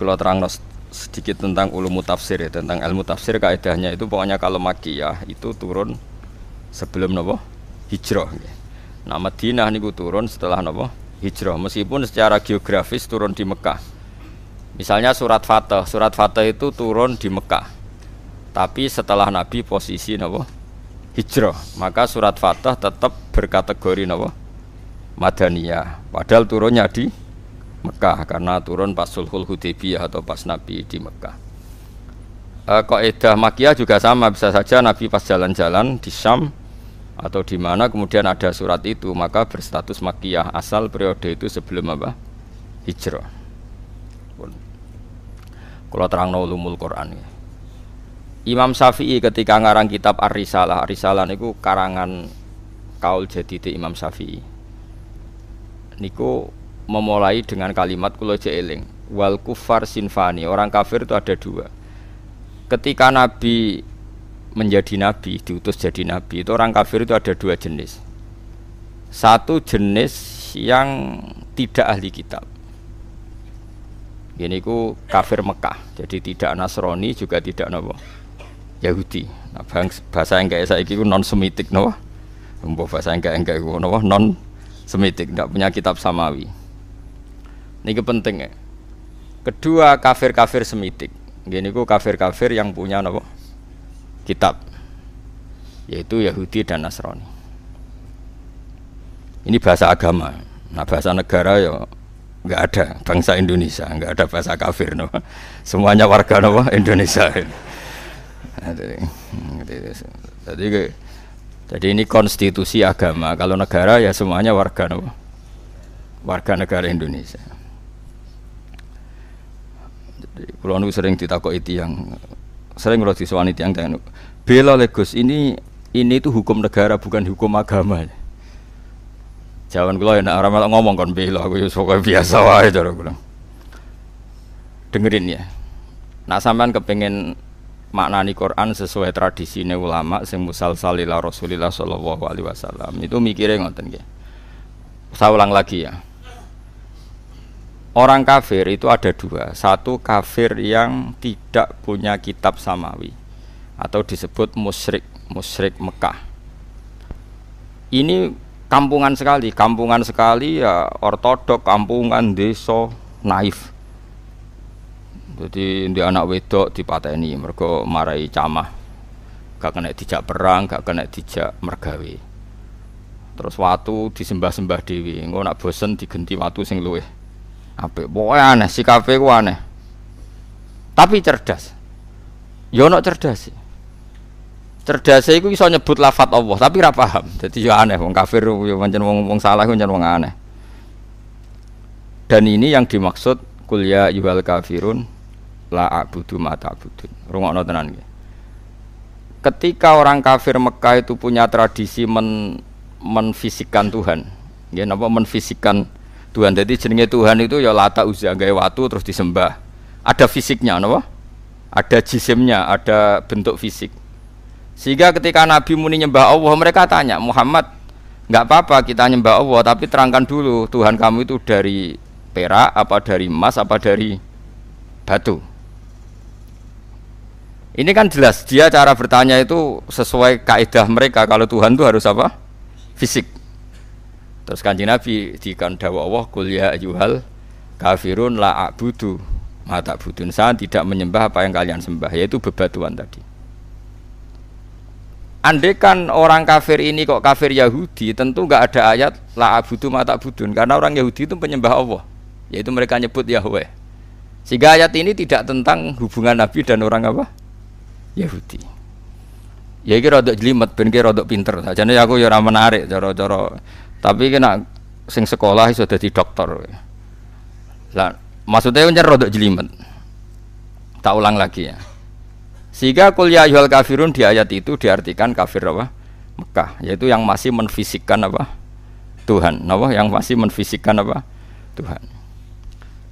Kalau terang sedikit tentang ulum tafsir ya, tentang ilmu tafsir kaidahnya itu pokoknya kalau makiyah itu turun sebelum nopo hijrah. Nah Madinah niku turun setelah nopo hijrah meskipun secara geografis turun di Mekah. Misalnya surat Fatah, surat Fatah itu turun di Mekah. Tapi setelah Nabi posisi nopo hijrah, maka surat Fatah tetap berkategori nopo Madaniyah. Padahal turunnya di Mekah karena turun pas Sulhul Hudaybiyah atau pas Nabi di Mekah. E, Kaidah Makiyah juga sama bisa saja Nabi pas jalan-jalan di Syam atau di mana kemudian ada surat itu maka berstatus Makiyah asal periode itu sebelum apa? Hijrah. Kalau terang ulumul Quran ya. Imam Syafi'i ketika ngarang kitab Ar-Risalah, Ar-Risalah niku karangan kaul jadi Imam Syafi'i. Niku memulai dengan kalimat kulo eling wal kufar sinfani orang kafir itu ada dua. Ketika nabi menjadi nabi diutus jadi nabi itu orang kafir itu ada dua jenis. Satu jenis yang tidak ahli kitab. Ini ku kafir Mekah jadi tidak Nasrani juga tidak nopo. Yahudi. Nah, bahasa yang kayak saya itu non semitik nopo bahasa yang kayak nopo. Non semitik tidak punya kitab samawi ini penting ya. Kedua kafir-kafir semitik. Gini ku kafir-kafir yang punya nopo kitab, yaitu Yahudi dan Nasrani. Ini bahasa agama. Nah bahasa negara ya nggak ada bangsa Indonesia, nggak ada bahasa kafir no. Semuanya warga no Indonesia. Jadi, jadi ini konstitusi agama. Kalau negara ya semuanya warga no, warga negara Indonesia. Kalau nu sering ditakok itu yang sering kalau disewani tiang tiang bela legos ini ini itu hukum negara bukan hukum agama. Jangan kalau ya orang malah ngomong kan bela aku ya biasa wae cara kula. Dengerin ya. Nak sampean kepengen maknani Quran sesuai tradisi ulama sing musal salila Rasulillah sallallahu alaihi wasallam itu mikirnya ngoten nggih. Saya ulang lagi ya Orang kafir itu ada dua. Satu kafir yang tidak punya kitab samawi Atau disebut musyrik Musyrik Mekah. Ini kampungan sekali. Kampungan sekali ya ortodok Kampungan desa naif. Jadi di anak wedok dipateni Mereka marai camah. Gak kena dijak perang Gak kena dijak mergawe. Terus waktu disembah-sembah dewi Nggak nak bosen digenti waktu sing luweh Apik, pokoknya aneh, kafe ku aneh. Tapi cerdas. Yo ya cerdas sih. Cerdas iku iso nyebut lafat Allah, tapi ora paham. Jadi yo ya aneh wong kafir yo pancen wong wong salah ku wong aneh. Dan ini yang dimaksud kuliah yuhal kafirun la abudu ma ta'budun. Rungokno tenan nggih. Ketika orang kafir Mekah itu punya tradisi men menfisikkan Tuhan, ya napa menfisikkan Tuhan. Jadi jenenge Tuhan itu ya lata uzza gawe watu terus disembah. Ada fisiknya no? ada jisimnya ada bentuk fisik. Sehingga ketika Nabi muni nyembah Allah mereka tanya Muhammad nggak apa-apa kita nyembah Allah tapi terangkan dulu Tuhan kamu itu dari perak apa dari emas apa dari batu? Ini kan jelas dia cara bertanya itu sesuai kaidah mereka. Kalau Tuhan itu harus apa? Fisik Terus kanji Nabi dikan dawa Allah kul ya ayuhal kafirun la a'budu mata budun saya tidak menyembah apa yang kalian sembah yaitu bebatuan tadi. Andai kan orang kafir ini kok kafir Yahudi tentu nggak ada ayat la abudu mata budun karena orang Yahudi itu penyembah Allah yaitu mereka nyebut Yahweh. Sehingga ayat ini tidak tentang hubungan Nabi dan orang apa? Yahudi. Ya iki rada jelimet ben rada pinter. Sajane aku ya menarik cara-cara tapi kena sing sekolah iso dadi dokter. Lah, maksudnya kan rodok jelimet. Tak ulang lagi ya. Sehingga kuliah yuhal kafirun di ayat itu diartikan kafir apa? Mekah, yaitu yang masih menfisikkan apa? Tuhan, apa? Yang masih menfisikkan apa? Tuhan.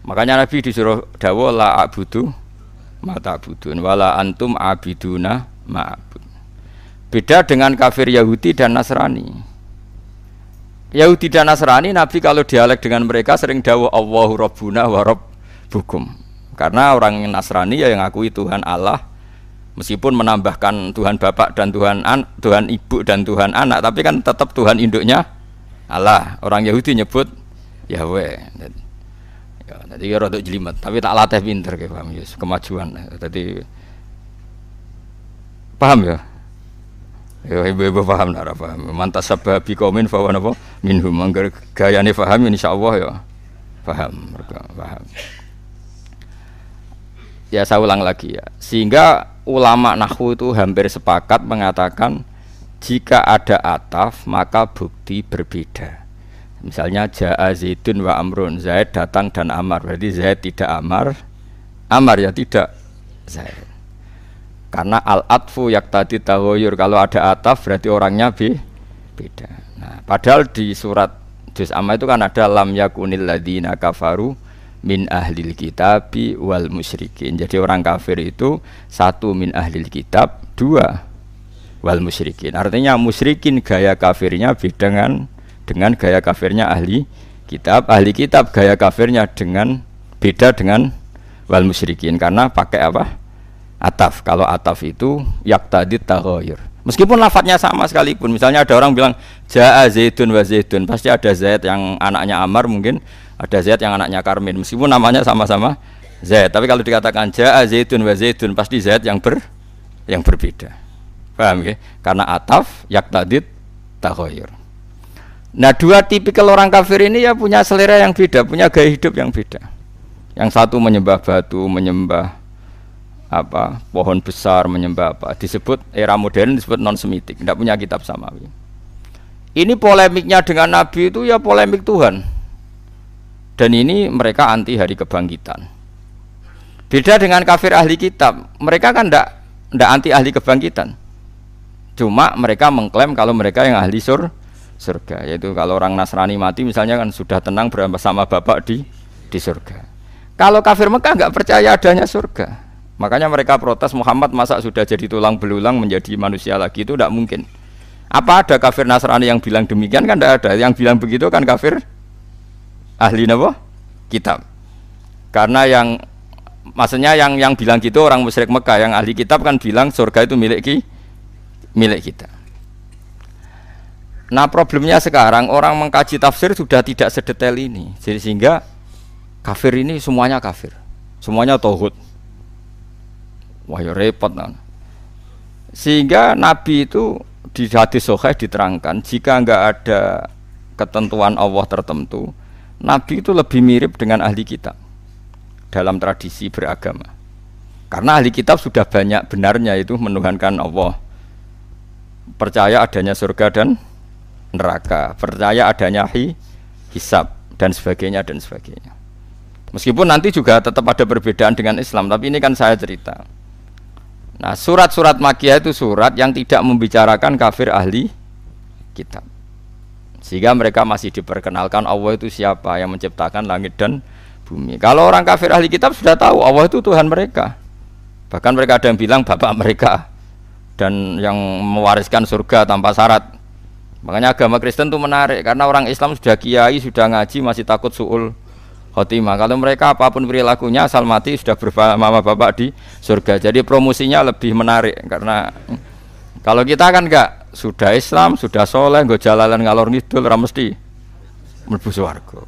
Makanya Nabi disuruh dawa la abudu mata abudun wala antum abiduna ma'abud. Beda dengan kafir Yahudi dan Nasrani. Yahudi dan Nasrani Nabi kalau dialek dengan mereka sering dawa Allahu Rabbuna wa Rabbukum. Karena orang Nasrani ya yang ngakui Tuhan Allah meskipun menambahkan Tuhan Bapak dan Tuhan an, Tuhan Ibu dan Tuhan anak tapi kan tetap Tuhan induknya Allah. Orang Yahudi nyebut Yahweh. Ya, jadi ya rada jelimet, tapi tak latih pinter ya, kemajuan. Jadi paham ya? Ya ibu-ibu paham nara paham. Mantas sabab komen bahwa napa minhum anggar gayane paham insyaallah ya. Paham, mereka paham. Ya saya ulang lagi ya. Sehingga ulama nahwu itu hampir sepakat mengatakan jika ada ataf maka bukti berbeda. Misalnya Ja'a Zaidun wa Amrun Zaid datang dan Amar Berarti Zaid tidak Amar Amar ya tidak Zaid Karena al-atfu yak tadi tahoyur. Kalau ada ataf berarti orangnya be beda. Nah padahal di surat Juz Amma itu kan ada Lam yakunil ladina kafaru Min ahlil kitabi wal musyrikin. Jadi orang kafir itu Satu min ahlil kitab Dua wal musyrikin. Artinya musyrikin gaya kafirnya beda dengan dengan gaya kafirnya ahli kitab. Ahli kitab gaya kafirnya dengan beda dengan wal musyrikin. Karena pakai apa ataf. Kalau ataf itu yaktadid taghayyur meskipun lafadznya sama sekalipun. Misalnya ada orang bilang jaa zaidun wa zaidun. Pasti ada zaid yang anaknya Amar mungkin ada zaid yang anaknya Karmin. Meskipun namanya sama-sama zaid tapi kalau dikatakan jaa zaidun wa zaidun pasti zaid yang ber yang berbeda. Paham ya karena ataf yaktadid taghayyur Nah dua tipikal orang kafir ini ya punya selera yang beda, punya gaya hidup yang beda. Yang satu menyembah batu, menyembah apa pohon besar, menyembah apa. Disebut era modern disebut non semitik, tidak punya kitab samawi. Ini polemiknya dengan Nabi itu ya polemik Tuhan. Dan ini mereka anti hari kebangkitan. Beda dengan kafir ahli kitab, mereka kan tidak tidak anti ahli kebangkitan. Cuma mereka mengklaim kalau mereka yang ahli sur surga yaitu kalau orang Nasrani mati misalnya kan sudah tenang bersama bapak di di surga kalau kafir Mekah nggak percaya adanya surga makanya mereka protes Muhammad masa sudah jadi tulang belulang menjadi manusia lagi? Itu tidak mungkin. Apa ada kafir Nasrani yang bilang demikian? Kan tidak ada. Yang bilang begitu kan kafir ahli nabo kitab. Karena yang maksudnya yang yang bilang gitu orang musyrik Mekah. Yang ahli kitab kan bilang surga itu milik ki, milik kita. Nah problemnya sekarang orang mengkaji tafsir sudah tidak sedetail ini, jadi sehingga kafir ini semuanya kafir, semuanya tohut. Wah ya repot nah. Sehingga Nabi itu di hadis soheh diterangkan jika enggak ada ketentuan Allah tertentu, Nabi itu lebih mirip dengan ahli kitab dalam tradisi beragama. Karena ahli kitab sudah banyak benarnya itu menuhankan Allah, percaya adanya surga dan neraka, percaya adanya hi, hisab dan sebagainya dan sebagainya. Meskipun nanti juga tetap ada perbedaan dengan Islam, tapi ini kan saya cerita. Nah, surat-surat Makiyah itu surat yang tidak membicarakan kafir ahli kitab. Sehingga mereka masih diperkenalkan Allah itu siapa yang menciptakan langit dan bumi. Kalau orang kafir ahli kitab sudah tahu Allah itu Tuhan mereka. Bahkan mereka ada yang bilang bapak mereka dan yang mewariskan surga tanpa syarat. Makanya agama Kristen itu menarik karena orang Islam sudah kiai, sudah ngaji masih takut suul khotimah. Kalau mereka apa pun perilakunya asal mati sudah bersama bapak di surga. Jadi promosinya lebih menarik karena kalau kita kan enggak sudah Islam, sudah soleh, nggak jalalan ngalor ngidul, ramesti mlebu swarga.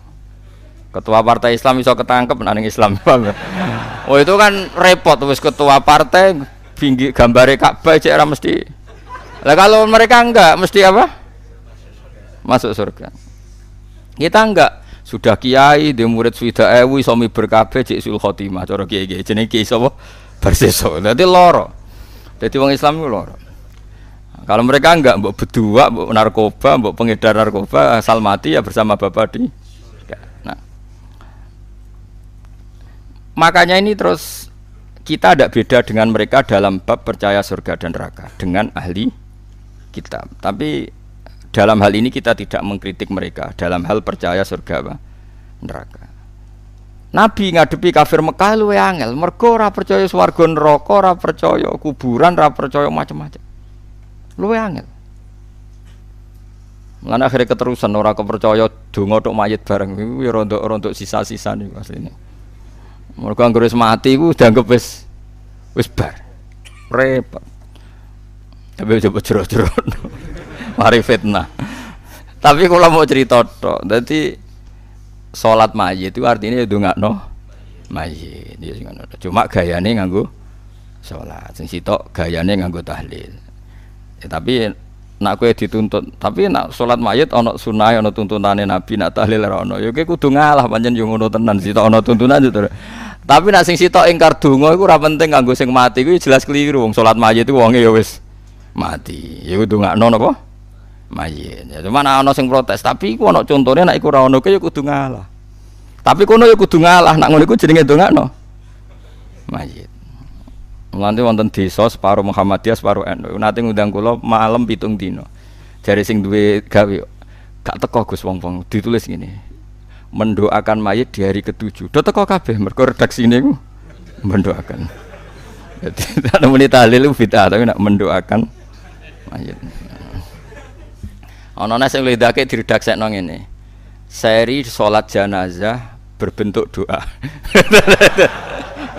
Ketua partai Islam iso ketangkep nang Islam. oh itu kan repot wis ketua partai tinggi gambare Ka'bah cek mesti. Lah kalau mereka enggak mesti apa? masuk surga. Kita enggak sudah kiai di murid sudah ewu somi berkabe cek sul khotimah cara kiai kiai jenis kiai sapa berseso. Nanti loro. Jadi orang Islam itu loro. Kalau mereka enggak mbok berdua, mbok narkoba, mbok pengedar narkoba asal mati ya bersama bapak di. Nah, makanya ini terus kita tidak beda dengan mereka dalam bab percaya surga dan neraka dengan ahli kitab. Tapi dalam hal ini kita tidak mengkritik mereka dalam hal percaya surga apa? neraka. Nabi ngadepi kafir Mekah lu angel, mergo ora percaya swarga neraka, ora percaya kuburan, ora percaya macam-macam. Lu angel. Lan akhirnya keterusan ora kepercaya donga tok mayit bareng iku ya rontok-rontok sisa-sisa niku asline. Mergo anggere mati ku dianggap wis wis bar. Repot. Tapi coba jero-jero. Mari fitnah. Tapi kalau mau cerita tok, jadi sholat mayit itu artinya itu nggak no mayit. Cuma gayane nganggu sholat. Sing sitok gayane nganggu tahlil. Ya, tapi nak kue dituntut, tapi nak sholat mayit ono sunai ono tuntunane nabi nak tahlil ono. Ya kue kudu ngalah panjen yo ngono tenan sitok ono tuntunan itu. Tapi nak sing sitok ingkar donga iku ora penting kanggo sing mati kuwi jelas keliru wong salat mayit iku wonge ya wis mati. Ya kudu ngakno napa? Mayit. Ya cuma ana sing protes, tapi iku ana contone nek iku ora ono ya kudu ngalah. Tapi kono ya kudu ngalah, nak ngono iku jenenge dongakno. Mayit. Mulane wonten desa separuh Muhammadiyah separuh NU. Nate ngundang kula malam pitung dino. Jari sing duwe gawe gak teko Gus wong-wong ditulis ngene mendoakan mayit di hari ketujuh. Do teko kabeh mergo redaksi ini mendoakan. Jadi tak muni tahlil bid'ah tapi nak mendoakan mayit. Ana nek sing ledake diredaksekno ngene. Seri salat jenazah berbentuk doa.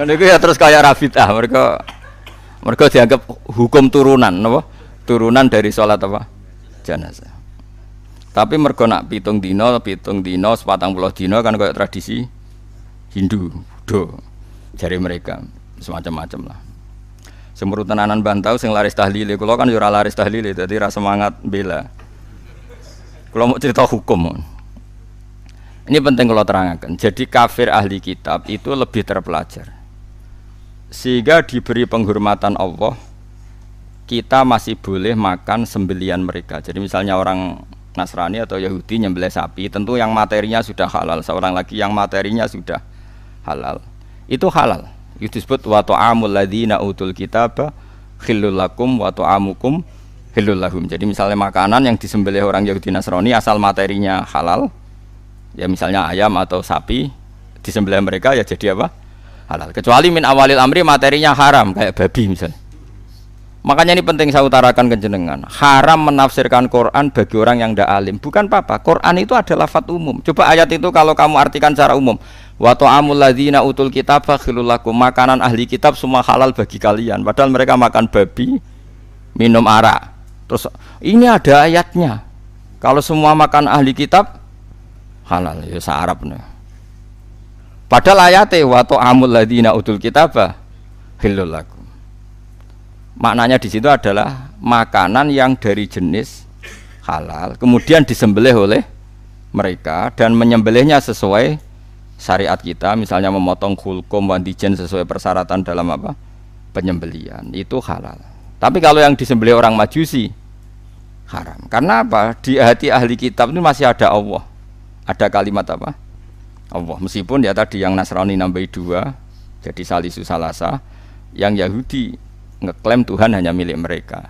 Niku ya terus kaya rafidah mereka mereka dianggap hukum turunan napa? Turunan dari salat apa? Jenazah. Tapi mergo nak pitung dino, pitung dino, sepatang puluh dino kan kayak tradisi Hindu, do jari mereka semacam-macam lah. Semurut tenanan bantau sing laris tahlile, kalau kan jurah laris tahlile, jadi rasa semangat bela. Kalau mau cerita hukum, ini penting kalau terangkan. Jadi kafir ahli kitab itu lebih terpelajar, sehingga diberi penghormatan Allah. Kita masih boleh makan sembelian mereka. Jadi misalnya orang Nasrani atau Yahudi nyembelih sapi, tentu yang materinya sudah halal. Seorang lagi yang materinya sudah halal. Itu halal. Itu disebut wa ta'amul ladzina utul kitab khillul lakum wa ta'amukum khillul lahum. Jadi misalnya makanan yang disembelih orang Yahudi Nasrani asal materinya halal, ya misalnya ayam atau sapi disembelih mereka ya jadi apa? Halal. Kecuali min awalil amri materinya haram kayak babi misalnya. Makanya ini penting saya utarakan ke jenengan. Haram menafsirkan Quran bagi orang yang tidak alim. Bukan apa-apa. Quran itu adalah lafat umum. Coba ayat itu kalau kamu artikan secara umum. Wa ta'amul ladzina utul kitab khilulakum. Makanan ahli kitab semua halal bagi kalian. Padahal mereka makan babi, minum arak. Terus ini ada ayatnya. Kalau semua makan ahli kitab halal ya Arab nih. Padahal ayatnya wa ta'amul ladzina utul kitab khilulakum. Maknanya di situ adalah makanan yang dari jenis halal, kemudian disembelih oleh mereka dan menyembelihnya sesuai syariat kita, misalnya memotong kulkum wandijen sesuai persyaratan dalam apa penyembelian itu halal. Tapi kalau yang disembelih orang majusi haram. Karena apa? Di hati ahli kitab itu masih ada Allah. Ada kalimat apa? Allah. Meskipun ya tadi yang Nasrani nambahi dua, jadi salisu salasa, yang Yahudi ngeklaim Tuhan hanya milik mereka.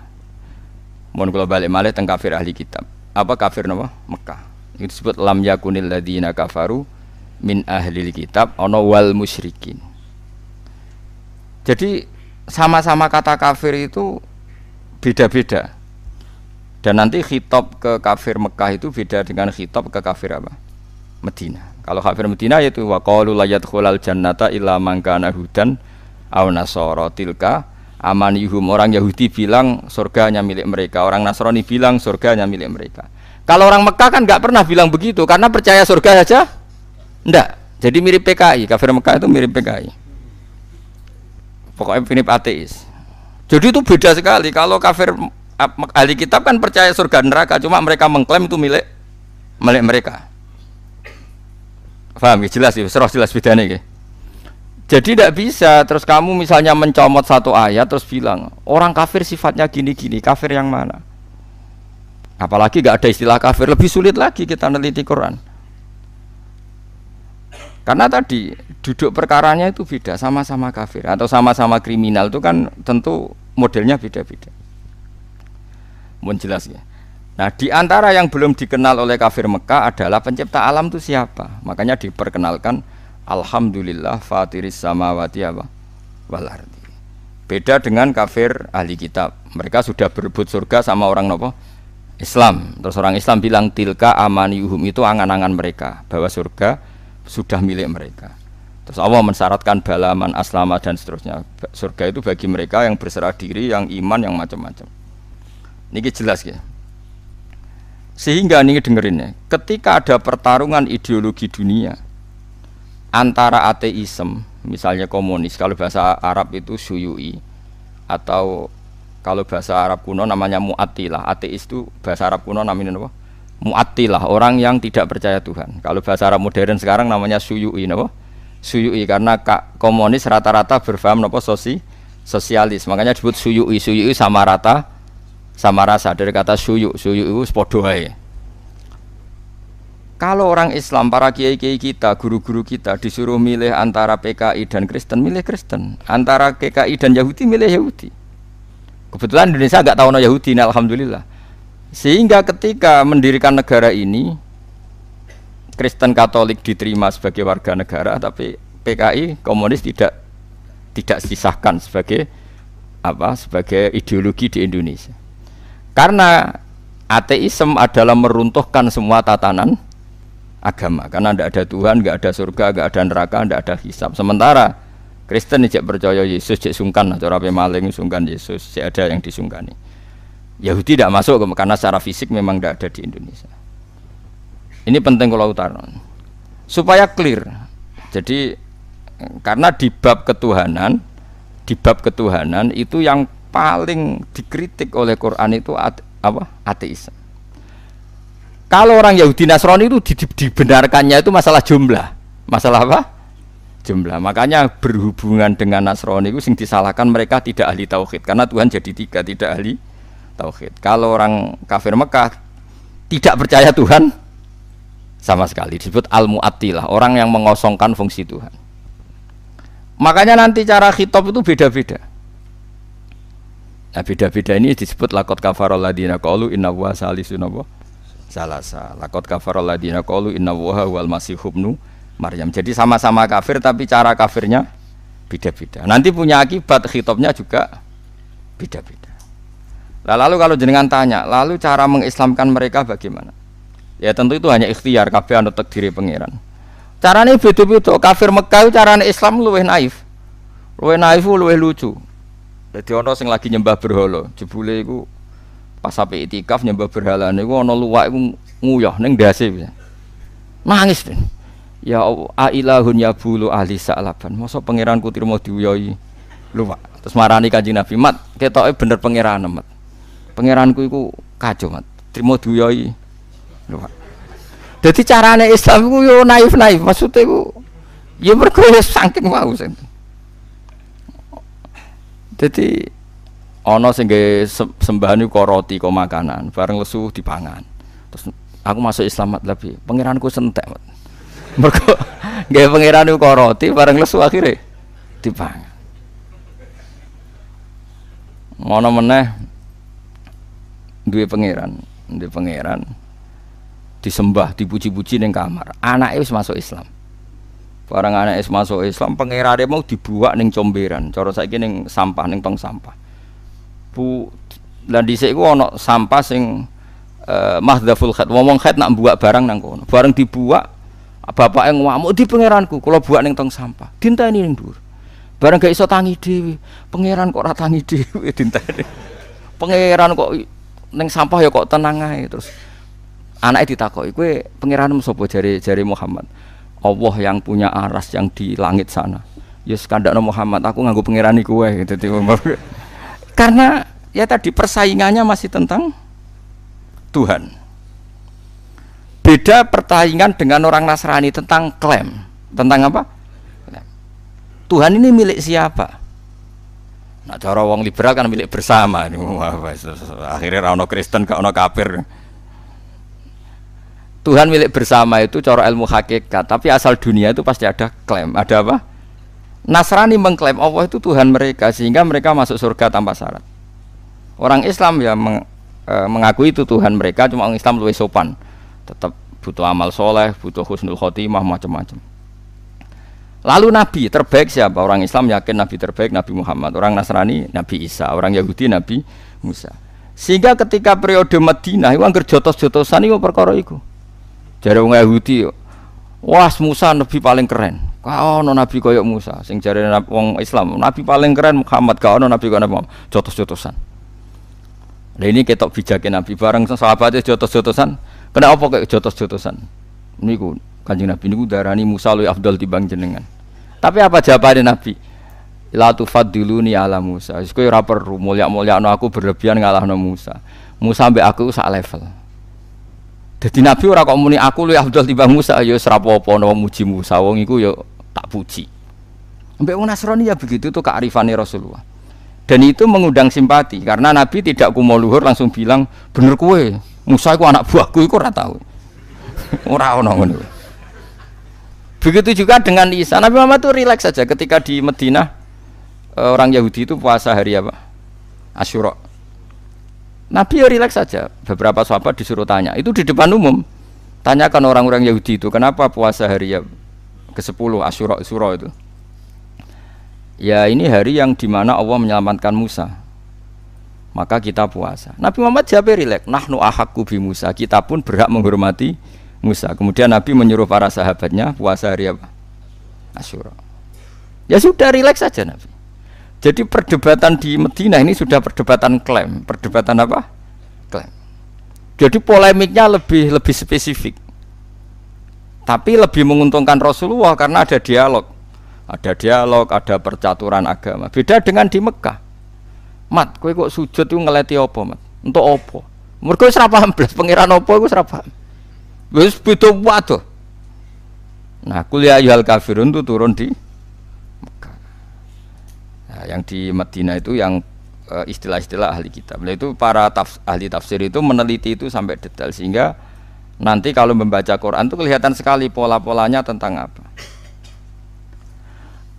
Mohon kalau balik malih tentang kafir ahli kitab. Apa kafir nama? Mekah. Itu disebut lam yakunil ladina kafaru min ahli kitab ono wal musyrikin. Jadi sama-sama kata kafir itu beda-beda. Dan nanti khitab ke kafir Mekah itu beda dengan khitab ke kafir apa? Medina. Kalau kafir Medina yaitu wa qalu la yadkhulal jannata illa man kana hudan aw nasara. Tilka amanihum. Orang Yahudi bilang surganya milik mereka. Orang Nasrani bilang surganya milik mereka. Kalau orang Mekah kan nggak pernah bilang begitu. Karena percaya surga aja enggak jadi mirip PKI kafir Mekah itu mirip PKI pokoknya mirip ateis. Jadi itu beda sekali. Kalau kafir ahli kitab kan percaya surga neraka cuma mereka mengklaim itu milik milik mereka paham ya jelas ya serah jelas bedanya ya jadi tidak bisa terus kamu misalnya mencomot satu ayat terus bilang orang kafir sifatnya gini-gini, kafir yang mana? Apalagi gak ada istilah kafir, lebih sulit lagi kita neliti Quran. Karena tadi duduk perkaranya itu beda, sama-sama kafir atau sama-sama kriminal itu kan tentu modelnya beda-beda. Mohon ya. Nah, di antara yang belum dikenal oleh kafir Mekah adalah pencipta alam itu siapa? Makanya diperkenalkan Alhamdulillah fatiris samawati apa wal ardi. Beda dengan kafir ahli kitab. Mereka sudah berebut surga sama orang nopo Islam. Terus orang Islam bilang tilka amaniyuhum itu angan-angan mereka bahwa surga sudah milik mereka. Terus Allah mensyaratkan balaman, aslama dan seterusnya. Surga itu bagi mereka yang berserah diri, yang iman, yang macam-macam. Ini jelas ya. Sehingga ini dengerin ya, ketika ada pertarungan ideologi dunia antara ateisme, misalnya komunis, kalau bahasa Arab itu suyui, atau kalau bahasa Arab kuno namanya mu'attilah. Ateis itu bahasa Arab kuno namanya apa? Mu'attilah, orang yang tidak percaya Tuhan. Kalau bahasa Arab modern sekarang namanya suyui, apa? Suyui karena kak, komunis rata-rata berfaham apa sosi sosialis. Makanya disebut suyui. Suyui sama rata sama rasa dari kata suyu. Suyu itu sepodo Kalau orang Islam, para kiai-kiai kita, guru-guru kita disuruh milih antara PKI dan Kristen, milih Kristen. Antara PKI dan Yahudi, milih Yahudi. Kebetulan Indonesia nggak tahu no Yahudi, nah, alhamdulillah. Sehingga ketika mendirikan negara ini, Kristen Katolik diterima sebagai warga negara, tapi PKI komunis tidak tidak disahkan sebagai apa sebagai ideologi di Indonesia. Karena ateisme adalah meruntuhkan semua tatanan agama karena tidak ada Tuhan, nggak ada surga, nggak ada neraka, nggak ada hisab. Sementara Kristen tidak percaya Yesus, cek sungkan, cara maling sungkan Yesus, cek ada yang disungkani. Yahudi tidak masuk karena secara fisik memang tidak ada di Indonesia. Ini penting kalau utara supaya clear. Jadi karena di bab ketuhanan, di bab ketuhanan itu yang paling dikritik oleh Quran itu ate, apa? ateis. Kalau orang Yahudi Nasrani itu dibenarkannya itu masalah jumlah. Masalah apa? jumlah. Makanya berhubungan dengan Nasrani itu sing disalahkan mereka tidak ahli tauhid karena Tuhan jadi tiga tidak ahli tauhid. Kalau orang kafir Mekah tidak percaya Tuhan sama sekali disebut al muattilah orang yang mengosongkan fungsi Tuhan. Makanya nanti cara khitab itu beda-beda. Nah beda-beda ini disebut lakot kafarol ladina qalu inna wa salisun salasa. Lakot kafarol ladina qalu inna wa wal masihubnu Maryam. Jadi sama-sama kafir tapi cara kafirnya beda-beda. Nanti punya akibat khitabnya juga beda-beda. Lalu kalau jenengan tanya, lalu cara mengislamkan mereka bagaimana? Ya tentu itu hanya ikhtiar kafir anut diri pangeran. Caranya beda-beda. Kafir Mekah caranya Islam luwih naif. Luwih naif luwih lucu. Jadi ono sing lagi nyembah berhala, jebule iku pas sampai itikaf nyembah berhala niku ono luwak iku nguyah ning ndase. Nangis ben. Ya ailahun ya bulu ahli sa'laban. Masa pangeranku trimo diuyoi. Lupa. Terus marani Kanjeng Nabi, "Mat, ketoke bener pangeran, Mat. Pangeranku iku kacau, Mat. Trimo diuyoi." Lupa. Jadi carane Islam iku yo naif-naif. Maksudnya iku ya mergo saking mau sing. Jadi ana sing sembahan iku roti kok makanan, bareng lesu dipangan. Terus aku masuk Islam lebih. Pangeranku sentek, mereka gaya pangeran itu roti bareng lesu akhirnya dipangan ngono meneh duwe pangeran duwe pangeran disembah dipuji-puji ning kamar anaknya wis masuk Islam barang anak wis masuk Islam pangerane mau dibuat ning comberan. Cara saiki ning sampah ning tong sampah. Bu lan dhisik iku ana sampah sing uh, mahdhaful khat. Ngomong khat nak buat barang nang kono. Bareng dibuat bapak yang ngamuk di pangeranku kalau buat neng tong sampah. Dinta ini neng dur barang gak iso tangi dewi pangeran kok ratangi dewi dinta ini pangeran kok neng sampah ya kok tenang aja terus. Anaknya ditakoi kue pangeran sopo jari jari Muhammad Allah yang punya aras yang di langit sana ya skandal Muhammad aku nganggu pangeran iku wae gitu karena ya tadi persaingannya masih tentang Tuhan Beda pertandingan dengan orang Nasrani tentang klaim. Tentang apa? Tuhan ini milik siapa? Nah, cara wong liberal kan milik bersama. Akhirnya rano Kristen ke ono kafir. Tuhan milik bersama itu cara ilmu hakikat, tapi asal dunia itu pasti ada klaim. Ada apa? Nasrani mengklaim Allah itu Tuhan mereka sehingga mereka masuk surga tanpa syarat. Orang Islam ya meng, e, mengakui itu Tuhan mereka, cuma orang Islam lebih sopan tetap butuh amal soleh, butuh husnul khotimah, macam-macam. Lalu Nabi terbaik siapa? Orang Islam yakin Nabi terbaik Nabi Muhammad, orang Nasrani Nabi Isa, orang Yahudi Nabi Musa. Sehingga ketika periode Madinah, itu angker jotos-jotosan itu perkara itu. Jadi orang Yahudi, wah Musa Nabi paling keren. Kau ono nabi koyok Musa, sing jare wong Islam, nabi paling keren Muhammad, kau ono nabi koyok Muhammad, jotos-jotosan. Nah ini ketok bijaknya nabi bareng sahabatnya jotos-jotosan. Kena apa kayak jotos-jotosan? Niku kanjeng nabi niku darani Musa lu Abdul tibang jenengan. Tapi apa jawabannya nabi? La tufaddiluni ala Musa. Kowe ora perlu mulya-mulyakno aku berlebihan ngalahno Musa. Musa ambek aku sak level. Jadi Nabi ora kok muni aku lu Abdul timbang Musa ya ora apa-apa muji Musa wong iku ya tak puji. Ambek wong Nasrani ya begitu tuh kearifane Rasulullah. Dan itu mengundang simpati karena Nabi tidak kumo luhur langsung bilang bener kue Musa itu anak buahku itu ora tahu. ora ono ngono. Begitu juga dengan Isa. Nabi Muhammad itu rileks saja ketika di Madinah Eh, orang Yahudi itu puasa hari apa? Asyura. Nabi ya rileks saja. Beberapa sahabat disuruh tanya. Itu di depan umum. Tanyakan orang-orang Yahudi itu kenapa puasa hari ya ke-10 Asyura Asyura itu. Ya ini hari yang di mana Allah menyelamatkan Musa. Maka kita puasa. Nabi Muhammad jawab rileks. Nahnu ahakku bi Musa. Kita pun berhak menghormati Musa. Kemudian Nabi menyuruh para sahabatnya puasa hari apa? Asyura. Ya sudah rileks saja Nabi. Jadi perdebatan di Medina ini sudah perdebatan klaim, perdebatan apa? Klaim. Jadi polemiknya lebih lebih spesifik. Tapi lebih menguntungkan Rasulullah karena ada dialog. Ada dialog, ada percaturan agama. Beda dengan di Mekah. Mat, kowe kok sujud itu ngeleti apa, Mat? Untuk apa? Mergo wis ora paham blas pangeran apa iku ora paham. Wis beda. Nah, kuliah yuhal kafirun itu turun di yang di Madinah itu yang uh, istilah-istilah ahli kitab. Nah, itu para tafs, ahli tafsir itu meneliti itu sampai detail sehingga nanti kalau membaca Quran itu kelihatan sekali pola-polanya tentang apa.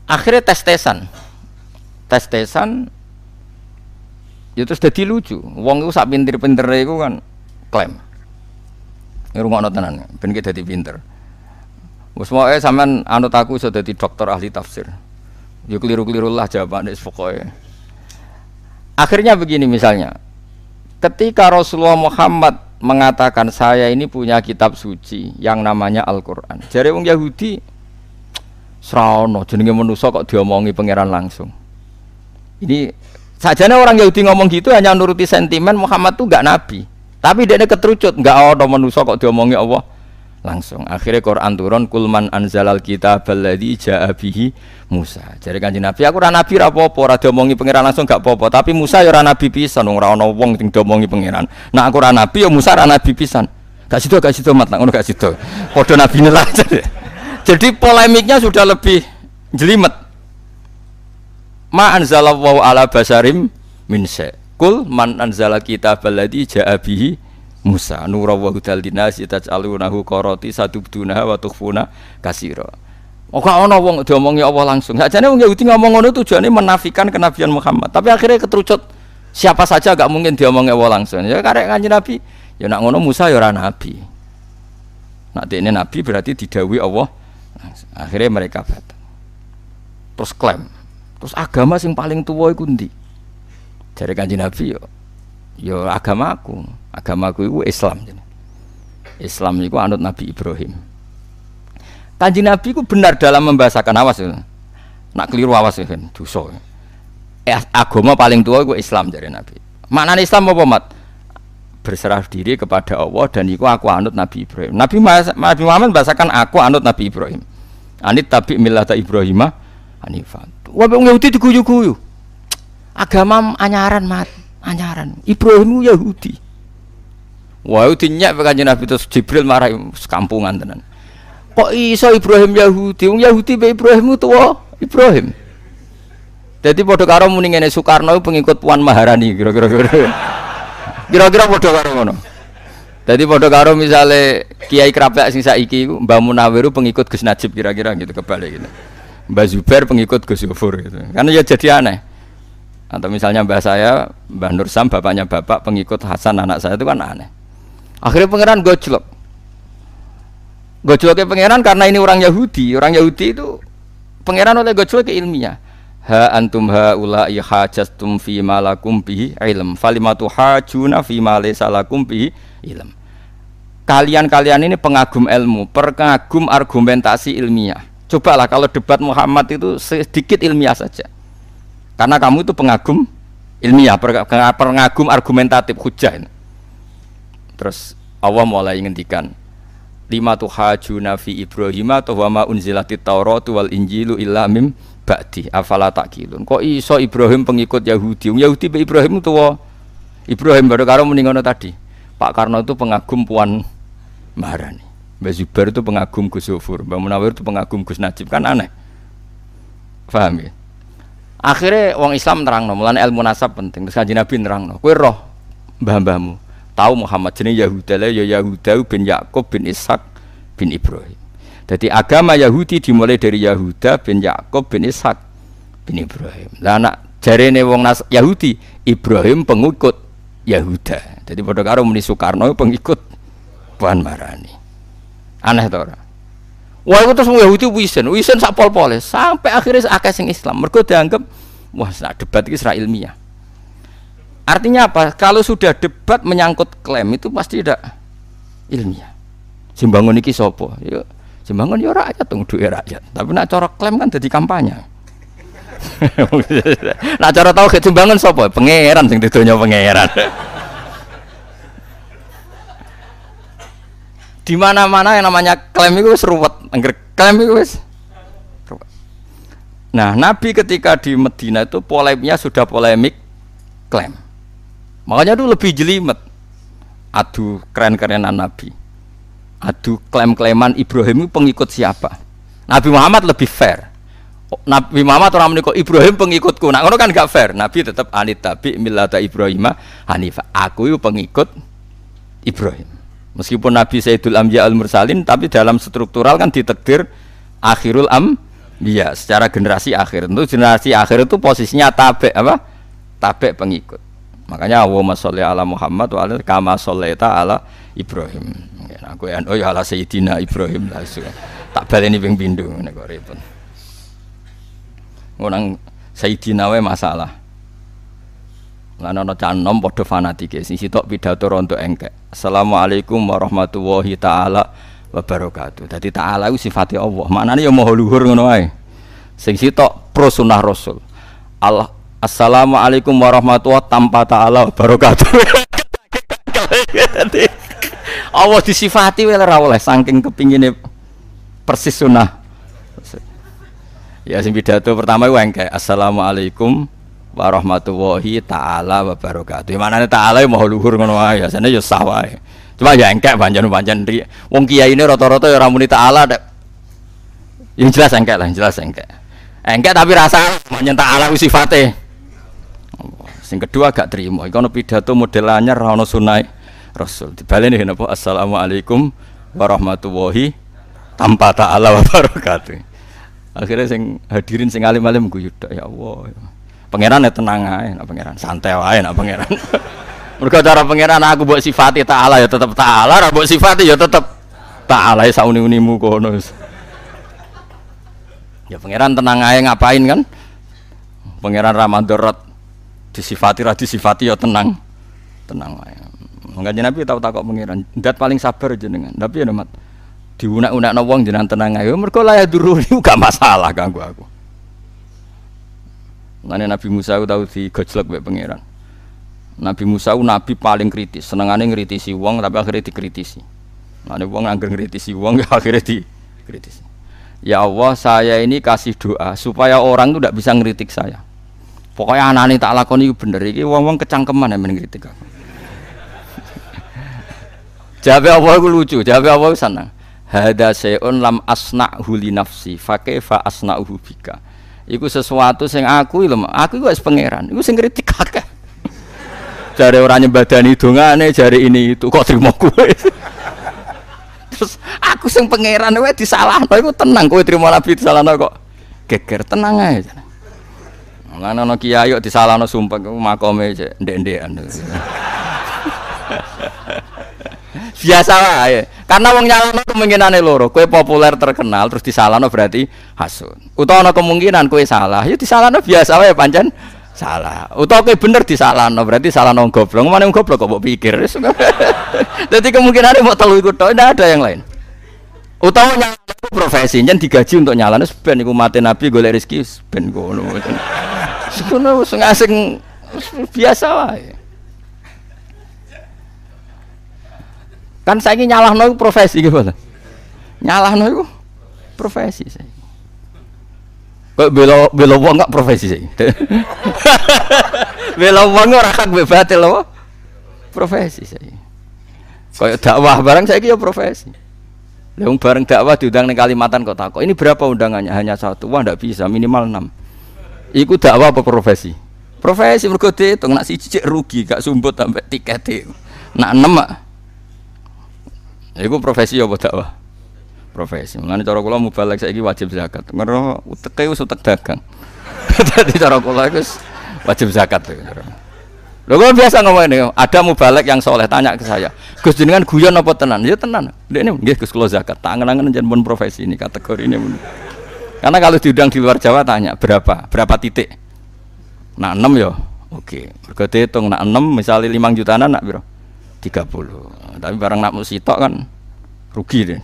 Akhirnya tes-tesan. Tes-tesan itu ya sudah lucu. Wong itu sak pinter-pinter itu kan klaim. Rumah tenan, ben kita jadi pinter. Wes eh sampean anut aku sudah jadi dokter ahli tafsir. Ya keliru-keliru lah jawabannya pokoknya. Akhirnya begini misalnya, ketika Rasulullah Muhammad mengatakan saya ini punya kitab suci yang namanya Al-Quran. Jadi orang Yahudi, serono jenenge manusia kok diomongi pangeran langsung. Ini sajane orang Yahudi ngomong gitu hanya nuruti sentimen Muhammad tuh gak nabi. Tapi dia keterucut, nggak ada manusia kok diomongi Allah langsung. Akhirnya Quran turun kulman anzalal kita baladi jaa bihi Musa. Jadi kanji Nabi aku ora nabi ora apa-apa ora pangeran langsung gak apa-apa. Tapi Musa ya ora nabi pisan ora ana wong sing diomongi pangeran. Nah aku ora nabi ya Musa ora nabi pisan. Gak situ gak situ mat ngono gak situ padha nabi lah jadi polemiknya sudah lebih jelimet. Ma anzalallahu ala basarim min kul man anzala kita baladi jaa bihi Musa nura wa hudal dinasi taj'alunahu qarati sadubduna wa tukhfuna kasira. Gak ono wong diomongi Allah langsung. Sakjane wong Yahudi ngomong ngono tujuane menafikan kenabian Muhammad. Tapi akhirnya keterucut siapa saja gak mungkin diomongi Allah langsung. Ya karek kanjeng Nabi, ya nak ngono Musa ya ora nabi. Nak ini nabi berarti didawi Allah. Akhirnya mereka batal. Terus klaim. Terus agama sing paling tua iku ndi? Jare kanjeng Nabi yo ya agamaku agamaku itu Islam Islam itu anut Nabi Ibrahim. Kanji Nabi itu benar dalam membahasakan awas itu nak keliru awas itu dosa eh, agama paling tua itu Islam dari Nabi. Makna Islam apa mat? Berserah diri kepada Allah dan itu aku anut Nabi Ibrahim. Nabi, Muhammad membahasakan aku anut Nabi Ibrahim. Anit tapi milata Ibrahimah Hanifah wabung Yahudi diguyu-guyu. Agama anyaran mat. Anyaran. Ibrahim Yahudi wah itu nyak kanjeng Nabi terus Jibril marah sekampungan tenan. Kok iso Ibrahim Yahudi? Wong Yahudi be Ibrahim itu Ibrahim. Jadi podo karo muni ngene Soekarno pengikut Puan Maharani kira-kira kira-kira. Podo karo ngono. Jadi podo karo misalnya Kiai Krapek sing saiki Mbah Munawir pengikut Gus Najib kira-kira gitu kebalik gitu. Mbah Zubair pengikut Gus Yofur gitu. Karena ya jadi aneh. Atau misalnya mbah saya mbah Nur Sam bapaknya bapak pengikut Hasan anak saya itu kan aneh akhirnya pangeran gojlok. Gojloknya pangeran karena ini orang Yahudi. Orang Yahudi itu pangeran oleh gojlok ke ilmiah. Ha antum ha ulai hajastum fi malakum bihi ilm. Falimatu hajuna fi ma lakum bihi ilm. Kalian-kalian ini pengagum ilmu pengagum argumentasi ilmiah. Cobalah kalau debat Muhammad itu sedikit ilmiah saja. Karena kamu itu pengagum ilmiah, pengagum argumentatif hujah. Terus Allah mulai ngendikan lima tuhajuna fi Ibrahim atau wama unzilatit Taurat wal Injilu illa mim ba'di afala takilun. Kok iso Ibrahim pengikut Yahudi? Yahudi be Ibrahim itu Ibrahim baru karo meninggal tadi. Pak Karno itu pengagum Puan Maharani. Mbak Zubair itu pengagum Gus Zufur, Mbak Munawir itu pengagum Gus Najib kan aneh. Paham ya? Akhirnya orang Islam terang no, ilmu nasab penting. Terus kanjeng Nabi terang no, kue roh mbah-mbahmu tahu Muhammad jenis Yahuda lah ya Yahuda bin Yakub bin Ishak bin Ibrahim. Jadi agama Yahudi dimulai dari Yahuda bin Yakub bin Ishak bin Ibrahim. Lah anak jarene wong Nas Yahudi Ibrahim pengikut Yahuda. Jadi pada karo muni Soekarno pengikut Puan Marani. Aneh to ora? Wah itu terus Yahudi wisen, wisen sak pol-pole sampai akhirnya akeh sing Islam. Mergo dianggap wah nak debat iki ilmiah. Artinya apa? Kalau sudah debat menyangkut klaim itu pasti tidak ilmiah. Simbangun iki sopo? Ya, simbangun ya rakyat dong duit rakyat. Tapi nak cara klaim kan jadi kampanye. nak cara tahu ke simbangun sopo? Pangeran sing didonya pangeran. di mana-mana yang namanya klaim itu seruat angger klaim itu wis nah Nabi ketika di Medina itu polemiknya sudah polemik klaim makanya itu lebih jelimet. Adu keren-kerenan Nabi. Adu klaim-klaiman Ibrahim itu pengikut siapa? Nabi Muhammad lebih fair. Nabi Muhammad orang menikah Ibrahim pengikutku. Nah itu kan gak fair. Nabi tetap anit tabi milata Ibrahim Hanifah aku itu pengikut Ibrahim. Meskipun Nabi Sayyidul Ambiya al Mursalin, tapi dalam struktural kan ditekdir akhirul am, ya secara generasi akhir. Tentu generasi akhir itu posisinya tabe apa? Tabe pengikut. Makanya Allahumma sholli ala Muhammad wa ala kama shollaita ala Ibrahim. Ya, aku oh ya ala Sayyidina Ibrahim lah Tak baleni ping pindho nek kok repot. Ngonang Sayyidina wae masalah. Lan ana canom padha fanatike sing sitok pidato rontok engkek. Assalamualaikum warahmatullahi taala wabarakatuh. Dadi taala iku sifate Allah. Maknane ya maha luhur ngono wae. Sing sitok pro sunnah Rasul. Allah Assalamualaikum warahmatullahi tanpa taala wabarakatuh. Allah disifati ora oleh saking kepingine persis sunnah. Ya sing pidato pertama iku engkek. Assalamualaikum warahmatullahi taala wabarakatuh. Manane taala ya mau luhur ngono wae, biasane ya sah. Cuma ya engkek panjen-panjen ri. Wong kiai ini rata-rata ya ora muni taala. Yang jelas engkek lah, jelas engkek. Engkek tapi rasa manjen taala ku sifate. Sing kedua gak terima. Iku ono pidato model anyar ora ono sunai Rasul. Dibaleni napa Assalamualaikum warahmatullahi tanpa taala wabarakatuh. Akhirnya sing hadirin sing alim-alim guyu ya Allah. Pangeran ya tenang aja, nak pangeran santai wae nak pangeran. Mereka cara pangeran aku buat sifati taala ya tetap taala, ora buat sifati ya tetap taala ya sauni-unimu kono. Ya pangeran tenang aja ngapain kan? Pangeran Ramadan disifati ra disifati ya tenang. Tenang aja. Makanya Nabi tahu takut pangeran. Dat paling sabar jenengan. Tapi ya mat diunak-unak wong jenengan tenang aja. Mereka lah ya dulu gak masalah ganggu aku. Mengenai Nabi Musa tahu di gojlok be pangeran. Nabi Musa itu nabi paling kritis, senengane ngritisi wong tapi akhirnya dikritisi. Nah, wong angger ngritisi wong ya akhirnya dikritisi. Ya Allah, saya ini kasih doa supaya orang itu tidak bisa ngeritik saya. Pokoknya anak ini tak lakoni itu bener. Ini wong-wong kecangkeman yang mengkritik aku. Jawab Allah itu lucu, jawab Allah itu senang. Hada se'un lam asna huli nafsi, fa asna bika Iku sesuatu sing aku lho, aku iku wis pangeran. Iku sing kritik akeh. Jare ora nyembadani dongane, jare ini itu kok trimo kowe. Terus aku sing pangeran wae disalahno iku tenang kowe trimo nabi disalahno kok. Geger tenang ae. Lan ana kiai kok sumpah makome ndek-ndekan. biasa wae. Karena wong nyalano kemungkinane loro, kue populer terkenal terus disalahno berarti hasud. Utawa ana kemungkinan kue salah, ya disalahno biasa wae pancen salah. Utawa kue bener disalahno berarti salahno goblok. Mana wong goblok kok mbok pikir. Jadi kemungkinane mau telu iku tok, ada yang lain. Utawa nyalano profesi jen digaji untuk nyalane ben iku mati nabi golek rezeki ben ngono. Sekono wis ngasing biasa wae. Kan saiki nyalahno profesi gitu. Nyalahno iku profesi saya. Kok belo belo wong gak profesi sih. belo wong ora hak bebatil loh. Profesi saya. Kayak dakwah barang saya ya profesi. Leung bareng dakwah diundang ning Kalimantan kok takut. Ini berapa undangannya? Hanya satu. Wah ndak bisa, minimal enam. Iku dakwah apa profesi? Profesi mergo diitung nak siji rugi gak sumbut sampai tiket Nak enam mak. Iku profesi apa dakwah? Profesi. Mulane cara kula mubalek saiki wajib zakat. Ngono uteke wis utek dagang. Dadi cara kula iku wajib zakat. Lho kok biasa ngomong ini, ada mubalek yang soleh tanya ke saya, Gus jenengan guyon apa tenan? Ya tenan. Ini nggih Gus kula zakat. Tangan-tangan jeneng pun profesi ini kategori ini. Karena kalau diundang di luar Jawa tanya berapa? Berapa titik? Nak 6 ya. Oke. Mergo dihitung nak 6 misalnya 5 jutaan nak piro? 30. Tapi barang nak musitok kan rugi deh.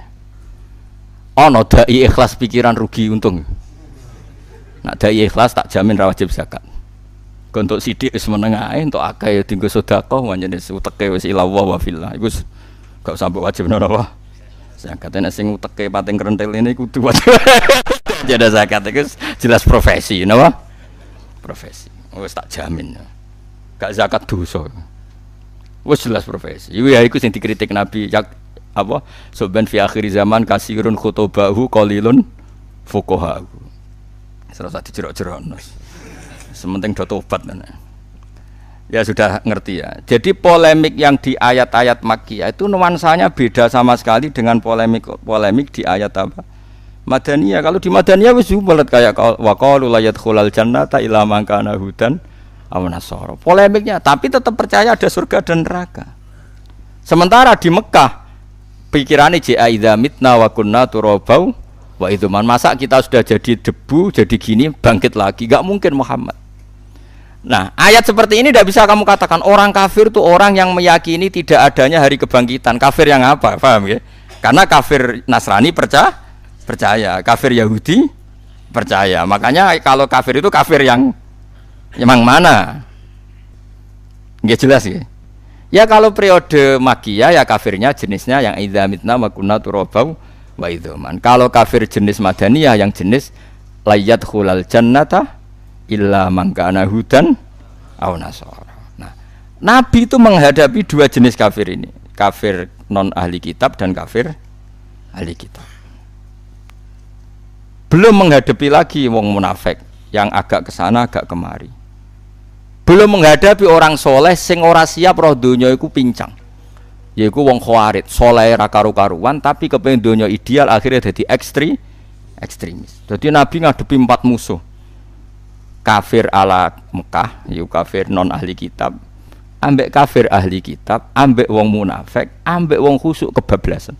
Oh, no, dai ikhlas pikiran rugi untung. Nak dai ikhlas tak jamin rawajib zakat untuk sidik wis menengah untuk akeh ya tinggal sedekah wanjane uteke wis ila wa fillah iku gak usah mbok wajib napa zakat nek sing uteke pating krentel ini kudu wajib jadi zakat itu jelas profesi napa profesi. Wis tak jamin gak zakat dosa. Wis jelas profesi. Iku ya iku sing dikritik nabi yak apa? Soben fi akhir zaman kasirun khutubahu qalilun fuqaha serasa dijerok-jerokno. Sementing do tobat ya sudah ngerti ya. Jadi polemik yang di ayat-ayat Makkiyah itu nuansanya beda sama sekali dengan polemik polemik di ayat apa Madaniyah kalau di Madaniyah wis bulat kayak waqalu la yadkhulal jannata illa man kana hudan aw nasara polemiknya tapi tetap percaya ada surga dan neraka sementara di Mekah pikirannya jaa idza mitna wa kunna turabau wa man masa kita sudah jadi debu jadi gini bangkit lagi gak mungkin Muhammad Nah, ayat seperti ini tidak bisa kamu katakan orang kafir itu orang yang meyakini tidak adanya hari kebangkitan. Kafir yang apa? Paham ya? Karena kafir Nasrani percaya, percaya. Kafir Yahudi percaya. Makanya kalau kafir itu kafir yang yang mana? Nggak jelas ya. Ya kalau periode makia ya kafirnya jenisnya yang idza mitna wa kunna turabau wa idzaman. Kalau kafir jenis madaniyah yang jenis layat khulal jannata illa mangkana hudan aw nasara. Nah, Nabi itu menghadapi dua jenis kafir ini, kafir non ahli kitab dan kafir ahli kitab. Belum menghadapi lagi wong munafik yang agak ke sana agak kemari. Belum menghadapi orang soleh sing ora siap roh donya iku pincang. Yaiku wong khawarit, soleh ra karu-karuan tapi kepengen donya ideal akhirnya jadi ekstri ekstremis. Jadi Nabi ngadepi empat musuh kafir ala Mekah, yuk kafir non ahli kitab, ambek kafir ahli kitab, ambek wong munafik, ambek wong khusuk kebablasan.